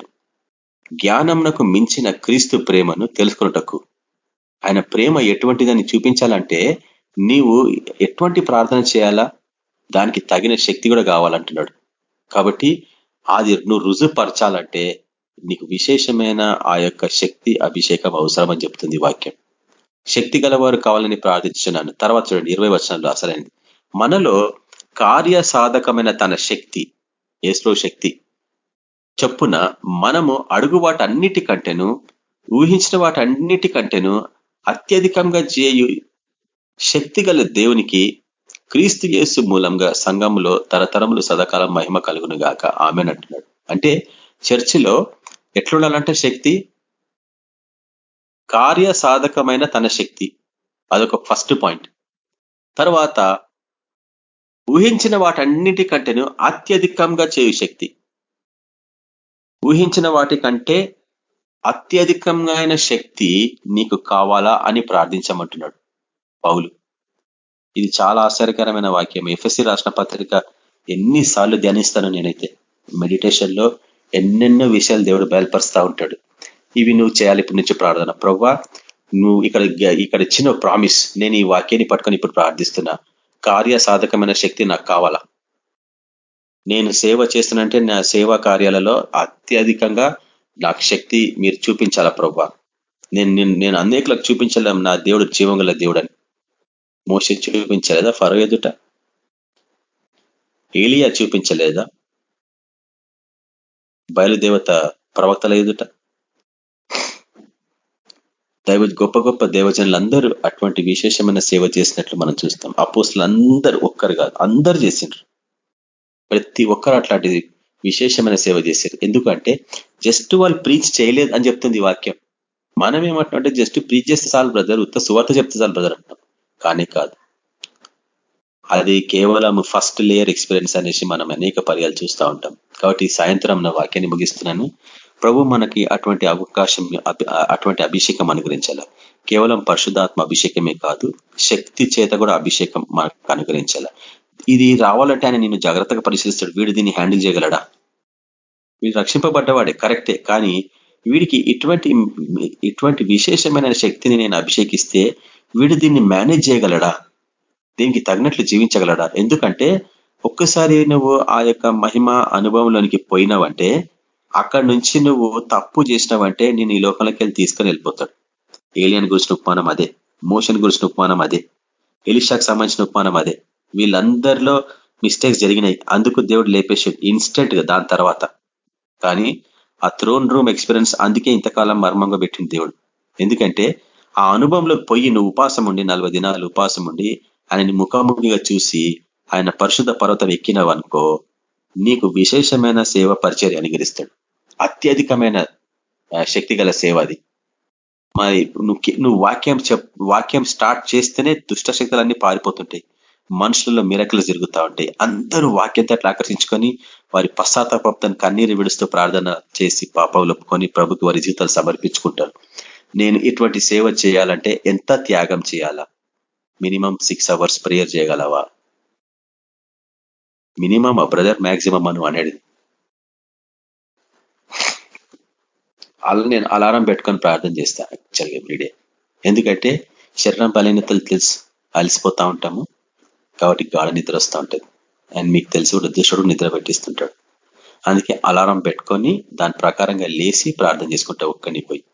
Speaker 5: జ్ఞానంనకు మించిన క్రీస్తు ప్రేమను తెలుసుకున్నటకు ఆయన ప్రేమ ఎటువంటిదని చూపించాలంటే నీవు ఎటువంటి ప్రార్థన చేయాలా? దానికి తగిన శక్తి కూడా కావాలంటున్నాడు. కాబట్టి అది నువ్వు రుజుపరచాలంటే నీకు విశేషమైన ఆ యొక్క శక్తి అభిషేకం అవసరం అని చెప్తుంది వాక్యం. శక్తి గలవారు కావాలని ప్రార్థించున్నాను తర్వాత చూడండి ఇరవై వచనంలో అసలైంది మనలో కార్య సాధకమైన తన శక్తి ఏస్లో శక్తి చెప్పున మనము అడుగు వాటన్నిటికంటేను ఊహించిన వాటన్నిటికంటేను అత్యధికంగా చేయు శక్తి గల దేవునికి క్రీస్తు యేసు మూలంగా సంఘంలో తరతరములు సదాకాలం మహిమ కలుగును గాక. ఆమెనంటున్నాడు అంటే చర్చిలో ఎట్లుండాలంటే శక్తి? కార్య సాధకమైన తన శక్తి. అదొక ఫస్ట్ పాయింట్. తర్వాత ఊహించిన వాటన్నిటికంటేను అత్యధికంగా చేయు శక్తి. ఊహించిన వాటి కంటే అత్యధికమైన శక్తి నీకు కావాలా అని ప్రార్థించమంటున్నాడు పౌలు. ఇది చాలా ఆశ్చర్యకరమైన వాక్యం. ఎఫ్ఎస్సి రాసిన పత్రిక ఎన్నిసార్లు ధ్యానిస్తాను నేనైతే. మెడిటేషన్లో ఎన్నెన్నో విషయాలు దేవుడు బయలుపరుస్తూ ఉంటాడు. ఇవి నువ్వు చేయాలి ఇప్పటి నుంచి ప్రార్థన. ప్రవ్వా నువ్వు ఇక్కడ ఇక్కడ ఇచ్చిన ప్రామిస్ నేను ఈ వాక్యాన్ని పట్టుకొని ఇప్పుడు ప్రార్థిస్తున్నా. కార్య సాధకమైన శక్తి నాకు కావాలా? నేను సేవ చేస్తున్నంటే నా సేవా కార్యాలలో అత్యధికంగా నాకు శక్తి మీరు చూపించాలా ప్రవ్వా? నేను నేను అనేకలకు చూపించలేం. నా దేవుడు జీవంగల దేవుడు మోసే చూపించలేదా ఫరో ఎదుట? ఏలియా చూపించలేదా? బయలుదేవత ప్రవక్తల ఎదుట? దైవ గొప్ప గొప్ప దేవజనులందరూ అటువంటి విశేషమైన సేవ చేసినట్లు మనం చూస్తాం. అపోస్తులు ఒక్కరు కాదు అందరు చేసిండ్రు. ప్రతి ఒక్కరు అట్లాంటి విశేషమైన సేవ చేశారు. ఎందుకంటే జస్ట్ వాళ్ళు ప్రీచ్ చేయలేదు అని చెప్తుంది వాక్యం. మనం ఏమంటున్నామంటే జస్ట్ ప్రీచ్ చేస్తే చాలు బ్రదర్ ఉత్త సువార్త చెప్తే చాలు బ్రదర్ అంటున్నాం. కానీ కాదు. అది కేవలం ఫస్ట్ లేయర్ ఎక్స్పీరియన్స్ అనేసి మనం అనేక పర్యాలు చూస్తూ ఉంటాం. కాబట్టి సాయంత్రం నా వాక్యాన్ని ముగిస్తున్నాను. ప్రభు మనకి అటువంటి అవకాశం అటువంటి అభిషేకం అనుగ్రహించాల? కేవలం పరిశుధాత్మ అభిషేకమే కాదు శక్తి చేత కూడా అభిషేకం మనకు అనుగ్రహించాల? ఇది రావాలంటే ఆయన నేను జాగ్రత్తగా పరిశీలిస్తాడు. వీడు దీన్ని హ్యాండిల్ చేయగలడా? వీడు రక్షింపబడ్డవాడే కరెక్టే. కానీ వీడికి ఇటువంటి ఇటువంటి విశేషమైన శక్తిని నేను అభిషేకిస్తే వీడు దీన్ని మేనేజ్ చేయగలడా? దీనికి తగినట్లు జీవించగలడా? ఎందుకంటే ఒక్కసారి నువ్వు ఆ యొక్క మహిమ అనుభవంలోనికి పోయినావంటే అక్కడి నుంచి నువ్వు తప్పు చేసినావంటే నేను ఈ లోకంలోకి వెళ్ళి తీసుకొని వెళ్ళిపోతాడు. ఏలియన్ గురించిన ఉపమానం అదే. మోషన్ గురించిన ఉపమానం అదే. ఎలిషాకు సంబంధించిన ఉపమానం అదే. వీళ్ళందరిలో మిస్టేక్స్ జరిగినాయి. అందుకు దేవుడు లేపేసాడు ఇన్స్టెంట్గా దాని తర్వాత. కానీ ఆ థ్రోన్ రూమ్ ఎక్స్పీరియన్స్ అందుకే ఇంతకాలం మర్మంగా పెట్టింది దేవుడు. ఎందుకంటే ఆ అనుభవంలో పోయి నువ్వు ఉపాసం ఉండి నలభై దినాలు ఉపాసం ఉండి ఆయనని ముఖాముఖిగా చూసి ఆయన పరిశుద్ధ పర్వతం ఎక్కినవనుకో నీకు విశేషమైన సేవ పరిచయం అనుగరిస్తాడు అత్యధికమైన శక్తి గల సేవ అది. మరి నువ్వు వాక్యం చెప్ వాక్యం స్టార్ట్ చేస్తేనే దుష్ట శక్తులన్నీ పారిపోతుంటాయి. మనుషులలో మిరకలు జరుగుతూ ఉంటాయి. అందరూ వాక్యంతో అట్లా ఆకర్షించుకొని వారి పశ్చాత్తాపప్తాన్ని కన్నీరు విడుస్తూ ప్రార్థన చేసి పాపలు ఒప్పుకొని ప్రభుకి వారి జీవితాలు సమర్పించుకుంటారు. నేను ఇటువంటి సేవ చేయాలంటే ఎంత త్యాగం చేయాలా? మినిమం సిక్స్ అవర్స్ ప్రేయర్ చేయగలవా? మినిమం ఆ బ్రదర్ మ్యాక్సిమం అను అనేది. అలా నేను అలారం పెట్టుకొని ప్రార్థన చేస్తాను యాక్చువల్గా ఎవ్రీడే ఎందుకంటే శరీరం బలహీనతలు తెలుసు. అలసిపోతూ ఉంటాము. కాబట్టి గాఢ నిద్ర వస్తూ ఉంటుంది. అండ్ మీకు తెలిసి కూడా దుష్టుడు నిద్ర పెట్టిస్తుంటాడు. అందుకే అలారం పెట్టుకొని దాని ప్రకారంగా లేచి ప్రార్థన చేసుకుంటా ఒక్కని పోయి.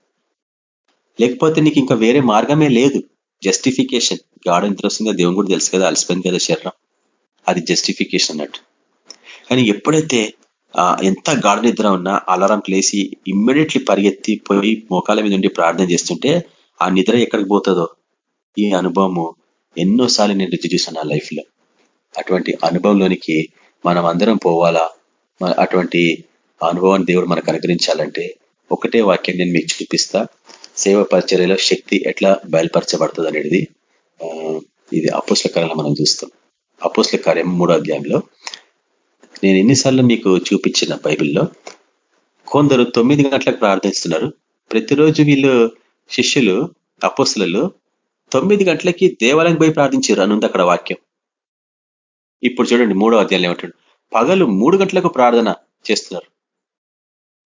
Speaker 5: లేకపోతే నీకు ఇంకా వేరే మార్గమే లేదు. జస్టిఫికేషన్ గాఢ నిద్ర వస్తుందో దేవుని కూడా తెలుసు కదా అలసిపోయింది కదా శరీరం. అది జస్టిఫికేషన్ అన్నట్టు. కానీ ఎప్పుడైతే ఎంత గాఢ నిద్ర ఉన్నా అలారం లేసి ఇమ్మీడియట్లీ పరిగెత్తి పోయి మోకాల మీద ఉండి ప్రార్థన చేస్తుంటే ఆ నిద్ర ఎక్కడికి పోతుందో? ఈ అనుభవము ఎన్నోసార్లు నేను రుచి చూసాను నా లైఫ్లో. అటువంటి అనుభవంలోనికి మనం అందరం పోవాలా? అటువంటి అనుభవాన్ని దేవుడు మనకు అనుగ్రహించాలంటే ఒకటే వాక్యం నేను మీకు చూపిస్తా. సేవ పరిచర్యలో శక్తి ఎట్లా బయలుపరచబడుతుంది అనేది ఇది అపోస్ల కార్యాలను మనం చూస్తాం. అపోస్ల కార్యం మూడో అధ్యాయంలో నేను ఎన్నిసార్లు మీకు చూపించిన బైబిల్లో కొందరు తొమ్మిది గంటలకు ప్రార్థిస్తున్నారు. ప్రతిరోజు వీళ్ళు శిష్యులు అపోస్లలో తొమ్మిది గంటలకి దేవాలయం పోయి ప్రార్థించారు అనుంది అక్కడ వాక్యం. ఇప్పుడు చూడండి మూడో అధ్యాయంలో ఏమంటాడు? పగలు మూడు గంటలకు ప్రార్థన చేస్తున్నారు.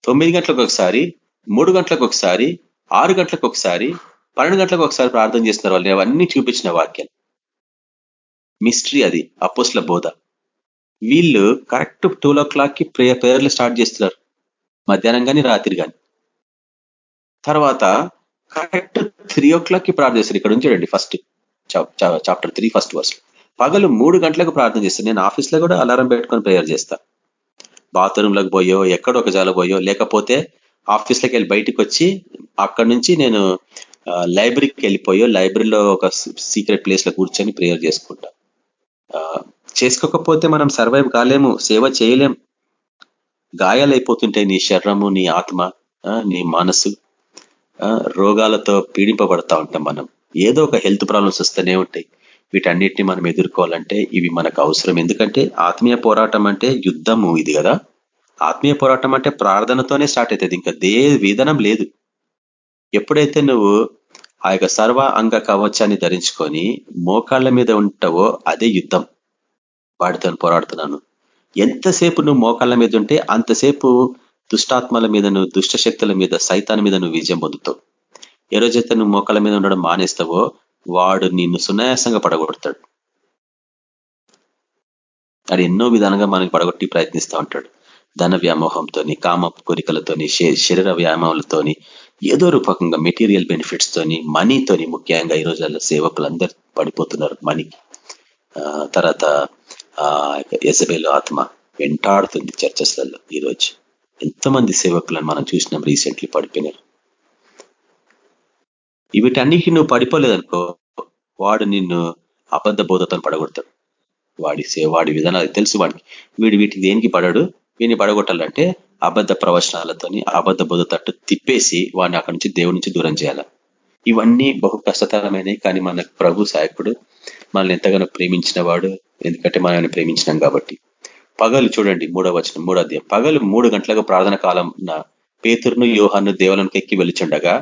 Speaker 5: తొమ్మిది గంటలకు ఒకసారి మూడు గంటలకు ఒకసారి ఆరు గంటలకు ఒకసారి పన్నెండు గంటలకు ఒకసారి ప్రార్థన చేస్తున్నారు వాళ్ళు. అవన్నీ చూపించిన వాక్యాలు. మిస్టరీ అది అపోస్ల బోధ. వీళ్ళు కరెక్ట్ టూ ఓ క్లాక్కి ప్రేయర్ ప్రేయర్లు స్టార్ట్ చేస్తున్నారు. మధ్యాహ్నం కానీ రాత్రి కానీ తర్వాత కరెక్ట్ త్రీ ఓ క్లాక్కి ప్రార్థన చేస్తారు ఇక్కడ ఉంచాడండి first chapter three first verse పగలు మూడు గంటలకు ప్రార్థన చేస్తాను నేను ఆఫీస్లో కూడా అలారం పెట్టుకొని ప్రేయర్ చేస్తా. బాత్రూంలోకి పోయో ఎక్కడో ఒక జాల పోయో లేకపోతే ఆఫీస్లోకి వెళ్ళి బయటకు వచ్చి అక్కడి నుంచి నేను లైబ్రరీకి వెళ్ళిపోయో లైబ్రరీలో ఒక సీక్రెట్ ప్లేస్లో కూర్చొని ప్రేయర్ చేసుకుంటా. చేసుకోకపోతే మనం సర్వైవ్ కాలేము సేవ చేయలేం. గాయాలైపోతుంటాయి నీ శరీరము నీ ఆత్మ నీ మనసు. రోగాలతో పీడింపబడతా ఉంటాం మనం. ఏదో ఒక హెల్త్ ప్రాబ్లమ్స్ వస్తూనే ఉంటాయి. వీటన్నిటిని మనం ఎదుర్కోవాలంటే ఇవి మనకు అవసరం. ఎందుకంటే ఆత్మీయ పోరాటం అంటే యుద్ధము ఇది కదా. ఆత్మీయ పోరాటం అంటే ప్రార్థనతోనే స్టార్ట్ అవుతుంది. ఇంకా దే విధానం లేదు. ఎప్పుడైతే నువ్వు ఆ యొక్క సర్వ అంగ కవచాన్ని ధరించుకొని మోకాళ్ళ మీద ఉంటావో అదే యుద్ధం. వాడితో పోరాడుతున్నాను. ఎంతసేపు నువ్వు మోకాళ్ళ మీద ఉంటే అంతసేపు దుష్టాత్మల మీద నువ్వు దుష్ట శక్తుల మీద సైతాన్ మీద నువ్వు విజయం పొందుతావు. ఏ రోజైతే నువ్వు మోకాళ్ళ మీద ఉండడం మానేస్తావో వాడు నిన్ను సునాయాసంగా పడగొడతాడు. అది ఎన్నో విధానంగా మనకి పడగొట్టి ప్రయత్నిస్తూ ఉంటాడు. ధన వ్యామోహంతోని కామ కోరికలతోని శరీర వ్యాయామాలతోని ఏదో రూపకంగా మెటీరియల్ బెనిఫిట్స్ తోని మనీతోని ముఖ్యంగా ఈ రోజుల్లో సేవకులందరూ పడిపోతున్నారు. మనీకి తర్వాత ఎసబేలు ఆత్మ వెంటాడుతుంది చర్చస్లలో ఈరోజు. ఎంతమంది సేవకులను మనం చూసినాం రీసెంట్లీ పడిపోయినారు. వీటన్నిటికీ నువ్వు పడిపోలేదనుకో వాడు నిన్ను అబద్ధ బోధతో పడగొడతాడు. వాడి వాడి విధానాలు తెలుసు వాడికి వీడు వీటికి దేనికి పడడు? వీని పడగొట్టాలంటే అబద్ధ ప్రవచనాలతోని అబద్ధ బుధ తట్టు తిప్పేసి వాడిని అక్కడి నుంచి దేవుడి నుంచి దూరం చేయాల. ఇవన్నీ బహు కష్టతరమైనవి కానీ మన ప్రభు సాయకుడు మనల్ని ఎంతగానో ప్రేమించిన వాడు ఎందుకంటే మనల్ని ప్రేమించినాం కాబట్టి. పగలు చూడండి మూడో వచనం మూడో అధ్యాయం. పగలు మూడు గంటలకు ప్రార్థన కాలం పేతురును యోహాను దేవాలయంకి ఎక్కి వెళ్ళిచుండగా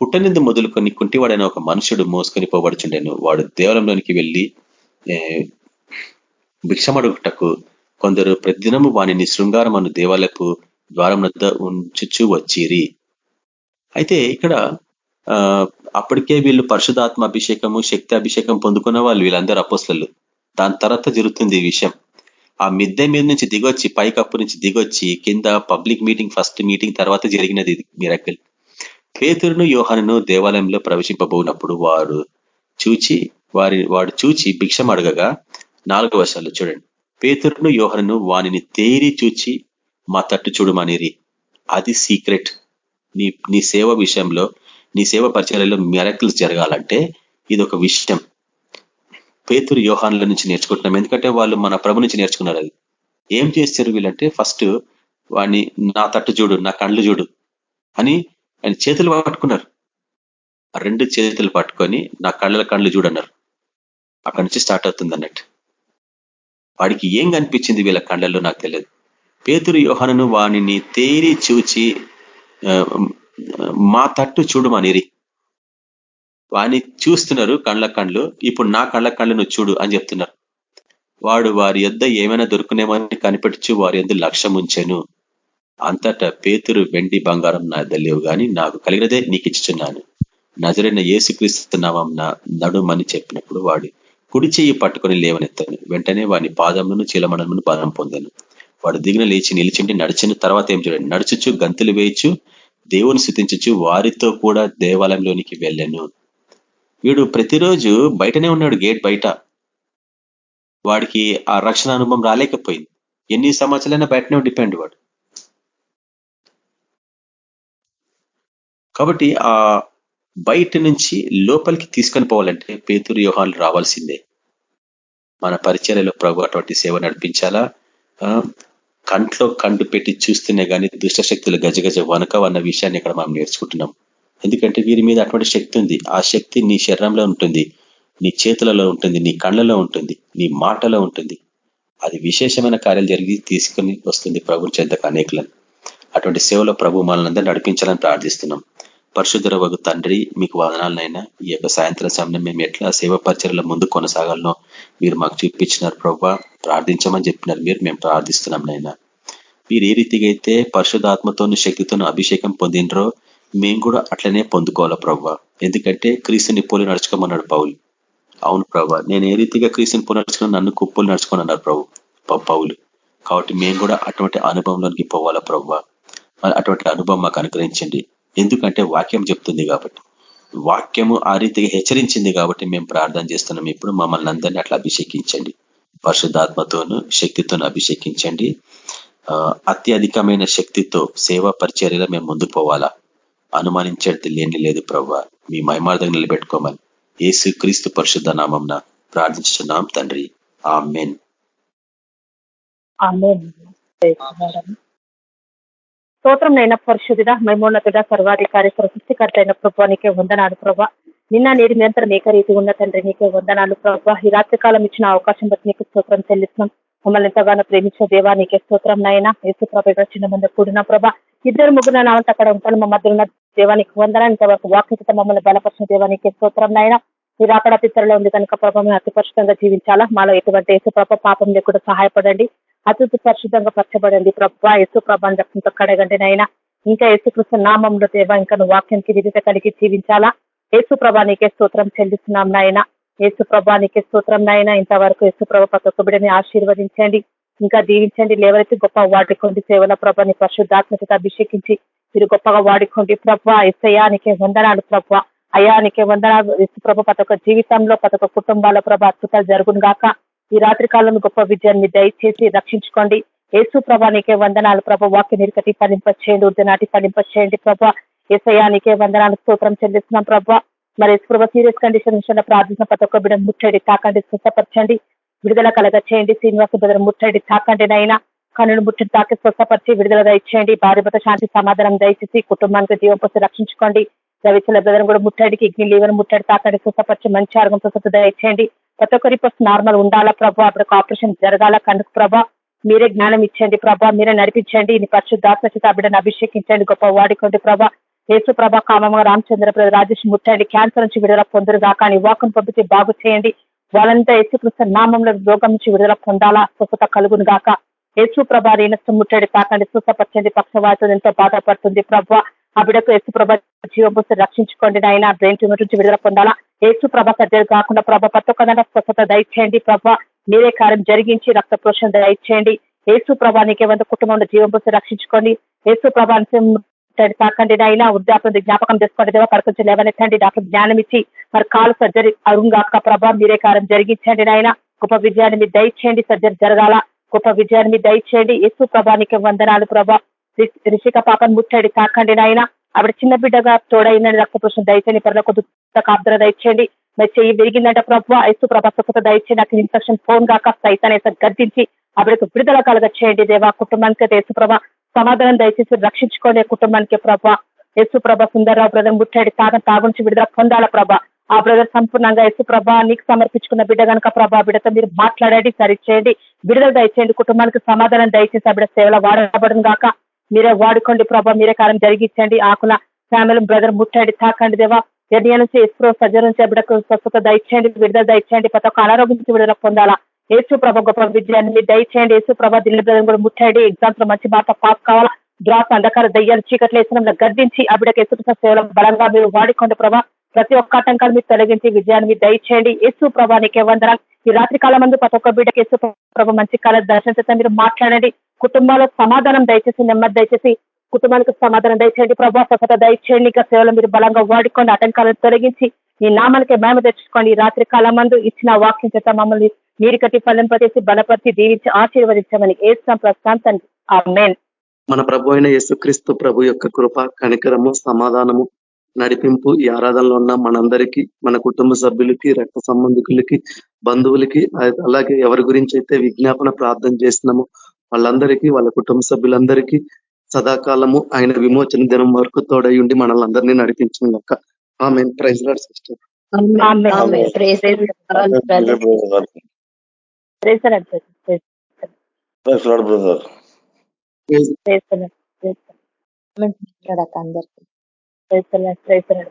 Speaker 5: పుట్టనిందు మొదలుకొని కుంటివాడైన ఒక మనుషుడు మోసుకొని పోబడుచుండెను. వాడు దేవాలయంలోనికి వెళ్ళి భిక్షమడుగుటకు కొందరు ప్రతిదినము వాణిని శృంగారం అను దేవాలకు ద్వారం వద్ద ఉంచుచు వచ్చిరి. అయితే ఇక్కడ అప్పటికే వీళ్ళు పరిశుధాత్మ అభిషేకము శక్తి అభిషేకం పొందుకున్న వాళ్ళు వీళ్ళందరూ అపోసలు దాని తర్వాత జరుగుతుంది ఈ విషయం. ఆ మిద్దె మీద నుంచి దిగొచ్చి పైకప్పు నుంచి దిగొచ్చి కింద పబ్లిక్ మీటింగ్ ఫస్ట్ మీటింగ్ తర్వాత జరిగినది మిరకల్. పేతురును యోహాను దేవాలయంలో ప్రవేశింపబోనప్పుడు వారు చూచి వారి వాడు చూచి భిక్షం అడగగా నాలుగు వర్షాలు చూడండి. పేతురును యోహను వానిని తేరి చూచి మా తట్టు చూడమనిరి అది సీక్రెట్. నీ నీ సేవ విషయంలో నీ సేవ పరిచయాలలో మెరకల్స్ జరగాలంటే ఇది ఒక విషయం. పేతురు యోహాన్ల నుంచి నేర్చుకుంటున్నాం. ఎందుకంటే వాళ్ళు మన ప్రభు నుంచి నేర్చుకున్నారు అది. ఏం చేస్తారు వీళ్ళంటే ఫస్ట్ వాడిని నా తట్టు చూడు నా కళ్ళు చూడు అని ఆయన చేతులు పట్టుకున్నారు. రెండు చేతులు పట్టుకొని నా కళ్ళల కళ్ళు చూడన్నారు. అక్కడి నుంచి స్టార్ట్ అవుతుంది అన్నట్టు. వాడికి ఏం కనిపించింది వీళ్ళ కళ్ళల్లో నాకు తెలియదు. పేతురు యోహనను వాణిని తేరి చూచి మా తట్టు చూడమనిరి వాణ్ణి చూస్తున్నారు కళ్ళ కళ్ళు ఇప్పుడు నా కళ్ళ కళ్ళు నువ్వు చూడు అని చెప్తున్నారు. వాడు వారి యొద్ ఏమైనా దొరుకునేమని కనిపెట్టు వారి యొద్ లక్ష్యం ఉంచాను. అంతటా పేతురు వెండి బంగారం నా తెలియవు కానీ నాకు కలిగినదే నీకు ఇచ్చుచున్నాను నజరైన ఏసుక్రీస్తున్నావం నా నడుమని చెప్పినప్పుడు వాడు కుడి చెయ్యి పట్టుకొని లేవనెత్తాను. వెంటనే వాని పాదములను చీలమణమును బలం పొందాను. వాడు దిగిన లేచి నిలిచిండి నడిచిన తర్వాత ఏం చూడండి? నడుచుచు గంతులు వేయచ్చు దేవుని స్థుతించచ్చు వారితో కూడా దేవాలయంలోనికి వెళ్ళాను. వీడు ప్రతిరోజు బయటనే ఉన్నాడు గేట్ బయట. వాడికి ఆ రక్షణ అనుభవం రాలేకపోయింది. ఎన్ని సంవత్సరాలైనా బయటనే డిపెండ్ వాడు. కాబట్టి ఆ బయట నుంచి లోపలికి తీసుకొని పోవాలంటే పేతురు వ్యూహాలు రావాల్సిందే. మన పరిచర్యలో ప్రభు అటువంటి సేవ నడిపించాలా? కంట్లో కంటు పెట్టి చూస్తేనే కానీ దుష్టశక్తులు గజగజ వనకవన్న విషయాన్ని ఇక్కడ మనం నేర్చుకుంటున్నాం. ఎందుకంటే వీరి మీద అటువంటి శక్తి ఉంది. ఆ శక్తి నీ శరీరంలో ఉంటుంది నీ చేతులలో ఉంటుంది నీ కళ్ళలో ఉంటుంది నీ మాటలో ఉంటుంది. అది విశేషమైన కార్యాలు జరిగి తీసుకొని వస్తుంది ప్రభు చెంతకు అనేకులను. అటువంటి సేవలో ప్రభు మనల్ని నడిపించాలని ప్రార్థిస్తున్నాం. పరిశుద్ధర వగు తండ్రి మీకు వదనాలనైనా. ఈ యొక్క సాయంత్రం సమయం మేము ఎట్లా సేవ పరిచయలో ముందు కొనసాగాలనో మీరు మాకు చూపించినారు ప్రభావ ప్రార్థించమని చెప్పినారు మీరు మేము ప్రార్థిస్తున్నాం నైనా. మీరు ఏ రీతిగా అయితే పరిశుధాత్మతోను శక్తితోను అభిషేకం పొందినరో మేము కూడా అట్లనే పొందుకోవాలా ప్రభావ ఎందుకంటే క్రీస్తుని పోలి నడుచుకోమన్నాడు పౌలు. అవును ప్రభా నేను ఏ రీతిగా క్రీస్తుని పోలి నడుచుకున్నా నన్ను కుప్పలు నడుచుకొని అన్నారు ప్రభు పౌలు. కాబట్టి మేము కూడా అటువంటి అనుభవంలోనికి పోవాలా ప్రవ్వ అటువంటి అనుభవం మాకు అనుగ్రహించండి. ఎందుకంటే వాక్యం చెప్తుంది కాబట్టి. వాక్యము ఆ రీతిగా హెచ్చరించింది కాబట్టి మేము ప్రార్థన చేస్తున్నాం. ఇప్పుడు మమ్మల్ని అందరినీ అట్లా అభిషేకించండి. పరిశుద్ధాత్మతోను శక్తితోను అభిషేకించండి. అత్యధికమైన శక్తితో సేవా పరిచర్యలో మేము ముందుకు పోవాలా? అనుమానించేది లేని లేదు ప్రవ్వ. మీ మహిమార్థం నిలబెట్టుకోమని ఏసు క్రీస్తు పరిశుద్ధ నామంన ప్రార్థించున్నాం తండ్రి. ఆ మెన్
Speaker 3: స్తోత్రం నైనా పరిశుద్ధుడ మైమోన్నతుడ సర్వాధికారి సృష్టికర్త అయిన ప్రభానికే వందనాలు ప్రభా. నిన్న నేడు నిరంతరం ఏకరీతి ఉన్న తండ్రి నీకే వందనాలు ప్రభా. ఈ రాత్రికాలం ఇచ్చిన అవకాశం బట్టి నీకు స్తోత్రం చెల్లిస్తున్నాం. మమ్మల్ని ఎంతగానో ప్రేమించే దేవా నీకే స్తోత్రం నాయన యేసు ప్రభ చిన్న ముందు కూడిన ప్రభా. ఇద్దరు ముగ్గురు నామంత అక్కడ ఉంటాను మా మధ్య ఉన్న దేవానికి వందన ఇంతవరకు వాక్యత మమ్మల్ని బలపరిచిన దేవానికి స్తోత్రం నాయన మీరు అక్కడ పిత్తరలో ఉంది కనుక ప్రభావం అతిపరుషంగా పరిశుద్ధంగా జీవించాలా? మాలో ఎటువంటి యేసు ప్రభ పాపం లేకుండా సహాయపడండి. అతి పరిశుద్ధంగా పరచబడండి ప్రభా యేసు ప్రభా రక్తంతో కడగండి నైనా ఇంకా యేసుకృష్ణ నామంలో దేవా ఇంకా వాక్యానికి విధిత కలిగి జీవించాలా? యేసు ప్రభానికే స్తోత్రం చెల్లిస్తున్నాం నాయన. యేసు ప్రభానికే స్తోత్రం నాయన. ఇంతవరకు యేసు ప్రభ ప్రతి ఒక్క బిడ్డని ఆశీర్వదించండి. ఇంకా దీవించండి. లేవరైతే గొప్ప వాడుకోండి సేవల ప్రభాని పరిశుద్ధాత్మకత అభిషేకించి మీరు గొప్పగా వాడుకోండి ప్రభా ఎస్ఐయానికే వందనాలు ప్రభ. అయానికే వందనాలు. యేసు ప్రభ ప్రతి ఒక్క జీవితంలో ప్రతి ఒక్క కుటుంబాల ప్రభ అద్భుతాలు జరుగును గాక ఈ రాత్రి కాలంలో గొప్ప విజయాన్ని దయచేసి రక్షించుకోండి. యేసు ప్రభానికే వందనాలు. ప్రభ వాక్య నిరకటి ఫలింపచేయండి. ఉద్దనాటి ఫలింపచేయండి. ప్రభ ఎస్ఐయానికే వందనాలు. స్తోత్రం చెల్లిస్తున్నాం. ప్రభ మరి ప్రభ సీరియస్ కండిషన్ విషయంలో ప్రార్థన ప్రతి ఒక్క బిడ్డ ముట్టడి తాకండి స్వస్థపరచండి. విడుదల కలగ చేయండి. శ్రీనివాస బిడ్డ ముట్టడి తాకండి నైనా కనును ముట్టడి తాకి స్వస్థపరిచి విడుదల దయచేయండి. భార్యభత శాంతి సమాధానం దయచేసి కుటుంబానికి జీవపసి రక్షించుకోండి. రవిచల బ్రదర్ కూడా ముట్టడికి ఇగ్ని లీవర్ ముట్టడి తాకండి స్వస్థపరిచి మంచి ఆరోగ్యం స్వస్థత దయచేయండి ప్రతి ఒక్కరి నార్మల్ ఉండాలా ప్రభా? అప్పుడు ఆపరేషన్ జరగాల? కందుకు ప్రభా మీరే జ్ఞానం ఇచ్చండి ప్రభా మీరే నడిపించండి. ఇది పరిశుద్ధాత్మ చేత బిడ్డను అభిషేకించండి గొప్ప వాడికోండి ప్రభా. యేసు ప్రభా కామమ్మ రామచంద్ర రాజేష్ ముట్టండి. క్యాన్సర్ నుంచి విడుదల పొందరు కాక వాకును పంపించి బాగు చేయండి. వాళ్ళంతా యేసుకృష్ణ నామంలో రోగం నుంచి విడుదల పొందాలా? స్వస్థత కలుగును గాక. యేసు ప్రభా రేణస్థం ముట్టడి తాకండి స్వస్థపరచండి పక్షవాతం ఎంతో బాధపడుతుంది ప్రభా. ఆ బిడ్డకు యేసు ప్రభ జీవబుస్తు రక్షించుకోండి ఆయన బ్రెయిన్ ట్యూమర్ నుంచి విడుదల పొందాలా. యేసు ప్రభ సర్జరీ కాకుండా ప్రభ ప్రతి ఒక్క స్వస్థత దయచేయండి ప్రభ. మీరే కార్యం జరిగించి రక్త పోషణ దయచేయండి. యేసు ప్రభా వంద కుటుంబంలో జీవం పోసి రక్షించుకోండి. యేసు ప్రభా తాకండి అయినా వృద్ధాపం జ్ఞాపకం చేసుకోండి. దేవా పరకొంచెం లేవనెత్తండి. డాక్టర్ జ్ఞానం ఇచ్చి మరి కాలు సర్జరీ అరుంగాక ప్రభా మీరే కార్యం జరిగించండి నాయన. గొప్ప విజయాన్ని మీరు దయచేయండి. సర్జరీ జరగాల. గొప్ప విజయాన్ని మీరు దయచేయండి. యేసు ప్రభానికి వందనాలు ప్రభా. రిషిక పాపను ముట్టడి తాకండి నాయన. ఆవిడ చిన్న బిడ్డగా తోడైందని రక్తపురుషం దయచేయండి పర్ల కొద్ది కాబ్దర దయచేయండి. మరి చెయ్యి విరిగిందంట ప్రభు ఐసు ప్రభా స్వచ్ఛత దయచేయండి. నాకు ఇన్ఫెక్షన్ ఫోన్ కాక సైతాన్ని గద్దించి ఆవిడకు విడుదల కలగ చేయండి దేవా. కుటుంబానికి యేసుప్రభ సమాధానం దయచేసి రక్షించుకోండి కుటుంబానికి ప్రభ. యేసుప్రభ సుందరరావు బ్రదర్ ముట్టడి తాగం తాగుంచి విడుదల పొందాల ప్రభ. ఆ బ్రదర్ సంపూర్ణంగా యేసుప్రభ నీకు సమర్పించుకున్న బిడ్డ కనుక ప్రభ బిడ్డతో మీరు మాట్లాడండి సరిచేయండి. విడుదల దయచేయండి కుటుంబానికి సమాధానం దయచేసి ఆ బిడ్డ సేవలో వాడబడిన గాక. మీరే వాడుకోండి ప్రభా మీరే కాలం జరిగించండి. ఆకుల ఫ్యామిలీ బ్రదర్ ముట్టడి తాకండి దేవా. ఎన్ని నుంచి ఎస్ప్రో సజ్జ నుంచి బిడ్డకు స్వస్థత దయచేయండి విడుదల దయచేయండి. ప్రతి ఒక్క అనారోగ్యం నుంచి విడుదల పొందాలా. ఏసు ప్రభ గొప్ప విజయాన్ని మీరు దయచేయండి. ఏసు ప్రభ దిల్లీ బ్రదర్ కూడా ముట్టండి. ఎగ్జామ్స్లో మంచి బాట పాస్ కావాలా? డ్రాప్ అంధకార దయ్యాలు చీకట్లు వేసిన గర్దించి ఆ బిడ్డకి యేసు సేవలు బలంగా మీరు వాడుకోండి ప్రభా. ప్రతి ఒక్క ఆటంకాలు మీరు తొలగించి విజయాన్ని మీరు దయచేయండి. యేసు ప్రభా నీకే వందనాలు. ఈ రాత్రి కాలం మందు ప్రతి ఒక్క బిడ్డకి యేసు ప్రభ మంచి కాల దర్శనం మీరు మాట్లాడండి. కుటుంబాలకు సమాధానం దయచేసి నెమ్మది దయచేసి కుటుంబాలకు సమాధానం దయచేయండి. ప్రభా సఫత దయచేయండి. ఇంకా సేవలు మీరు బలంగా వాడుకోండి. ఆటంకాలను తొలగించి ఈ నామానికి మేమ తెచ్చుకోండి. రాత్రి కాలమందు ఇచ్చిన వాక్యం చేత మమ్మల్ని మీరు కట్టి ఫలింపజేసి బలపరిచి దీవించి ఆశీర్వదించమని ఏస్తాం ప్రశాంత్ ఆ మెయిన్
Speaker 2: మన ప్రభు అయిన యేసుక్రీస్తు ప్రభు యొక్క కృప కనికరము సమాధానము నడిపింపు ఈ ఆరాధనలో ఉన్న మనందరికీ మన కుటుంబ సభ్యులకి రక్త సంబంధికులకి బంధువులకి అలాగే ఎవరి గురించి అయితే విజ్ఞాపన ప్రార్థన చేసినామో వాళ్ళందరికీ వాళ్ళ కుటుంబ సభ్యులందరికీ సదాకాలము ఆయన విమోచన దినం వరకు తోడై ఉండి మనల్ని అందరినీ నడిపించిన లెక్క ఆమె ప్రైజ్ లాడ్ సిస్టర్
Speaker 1: అందరికీ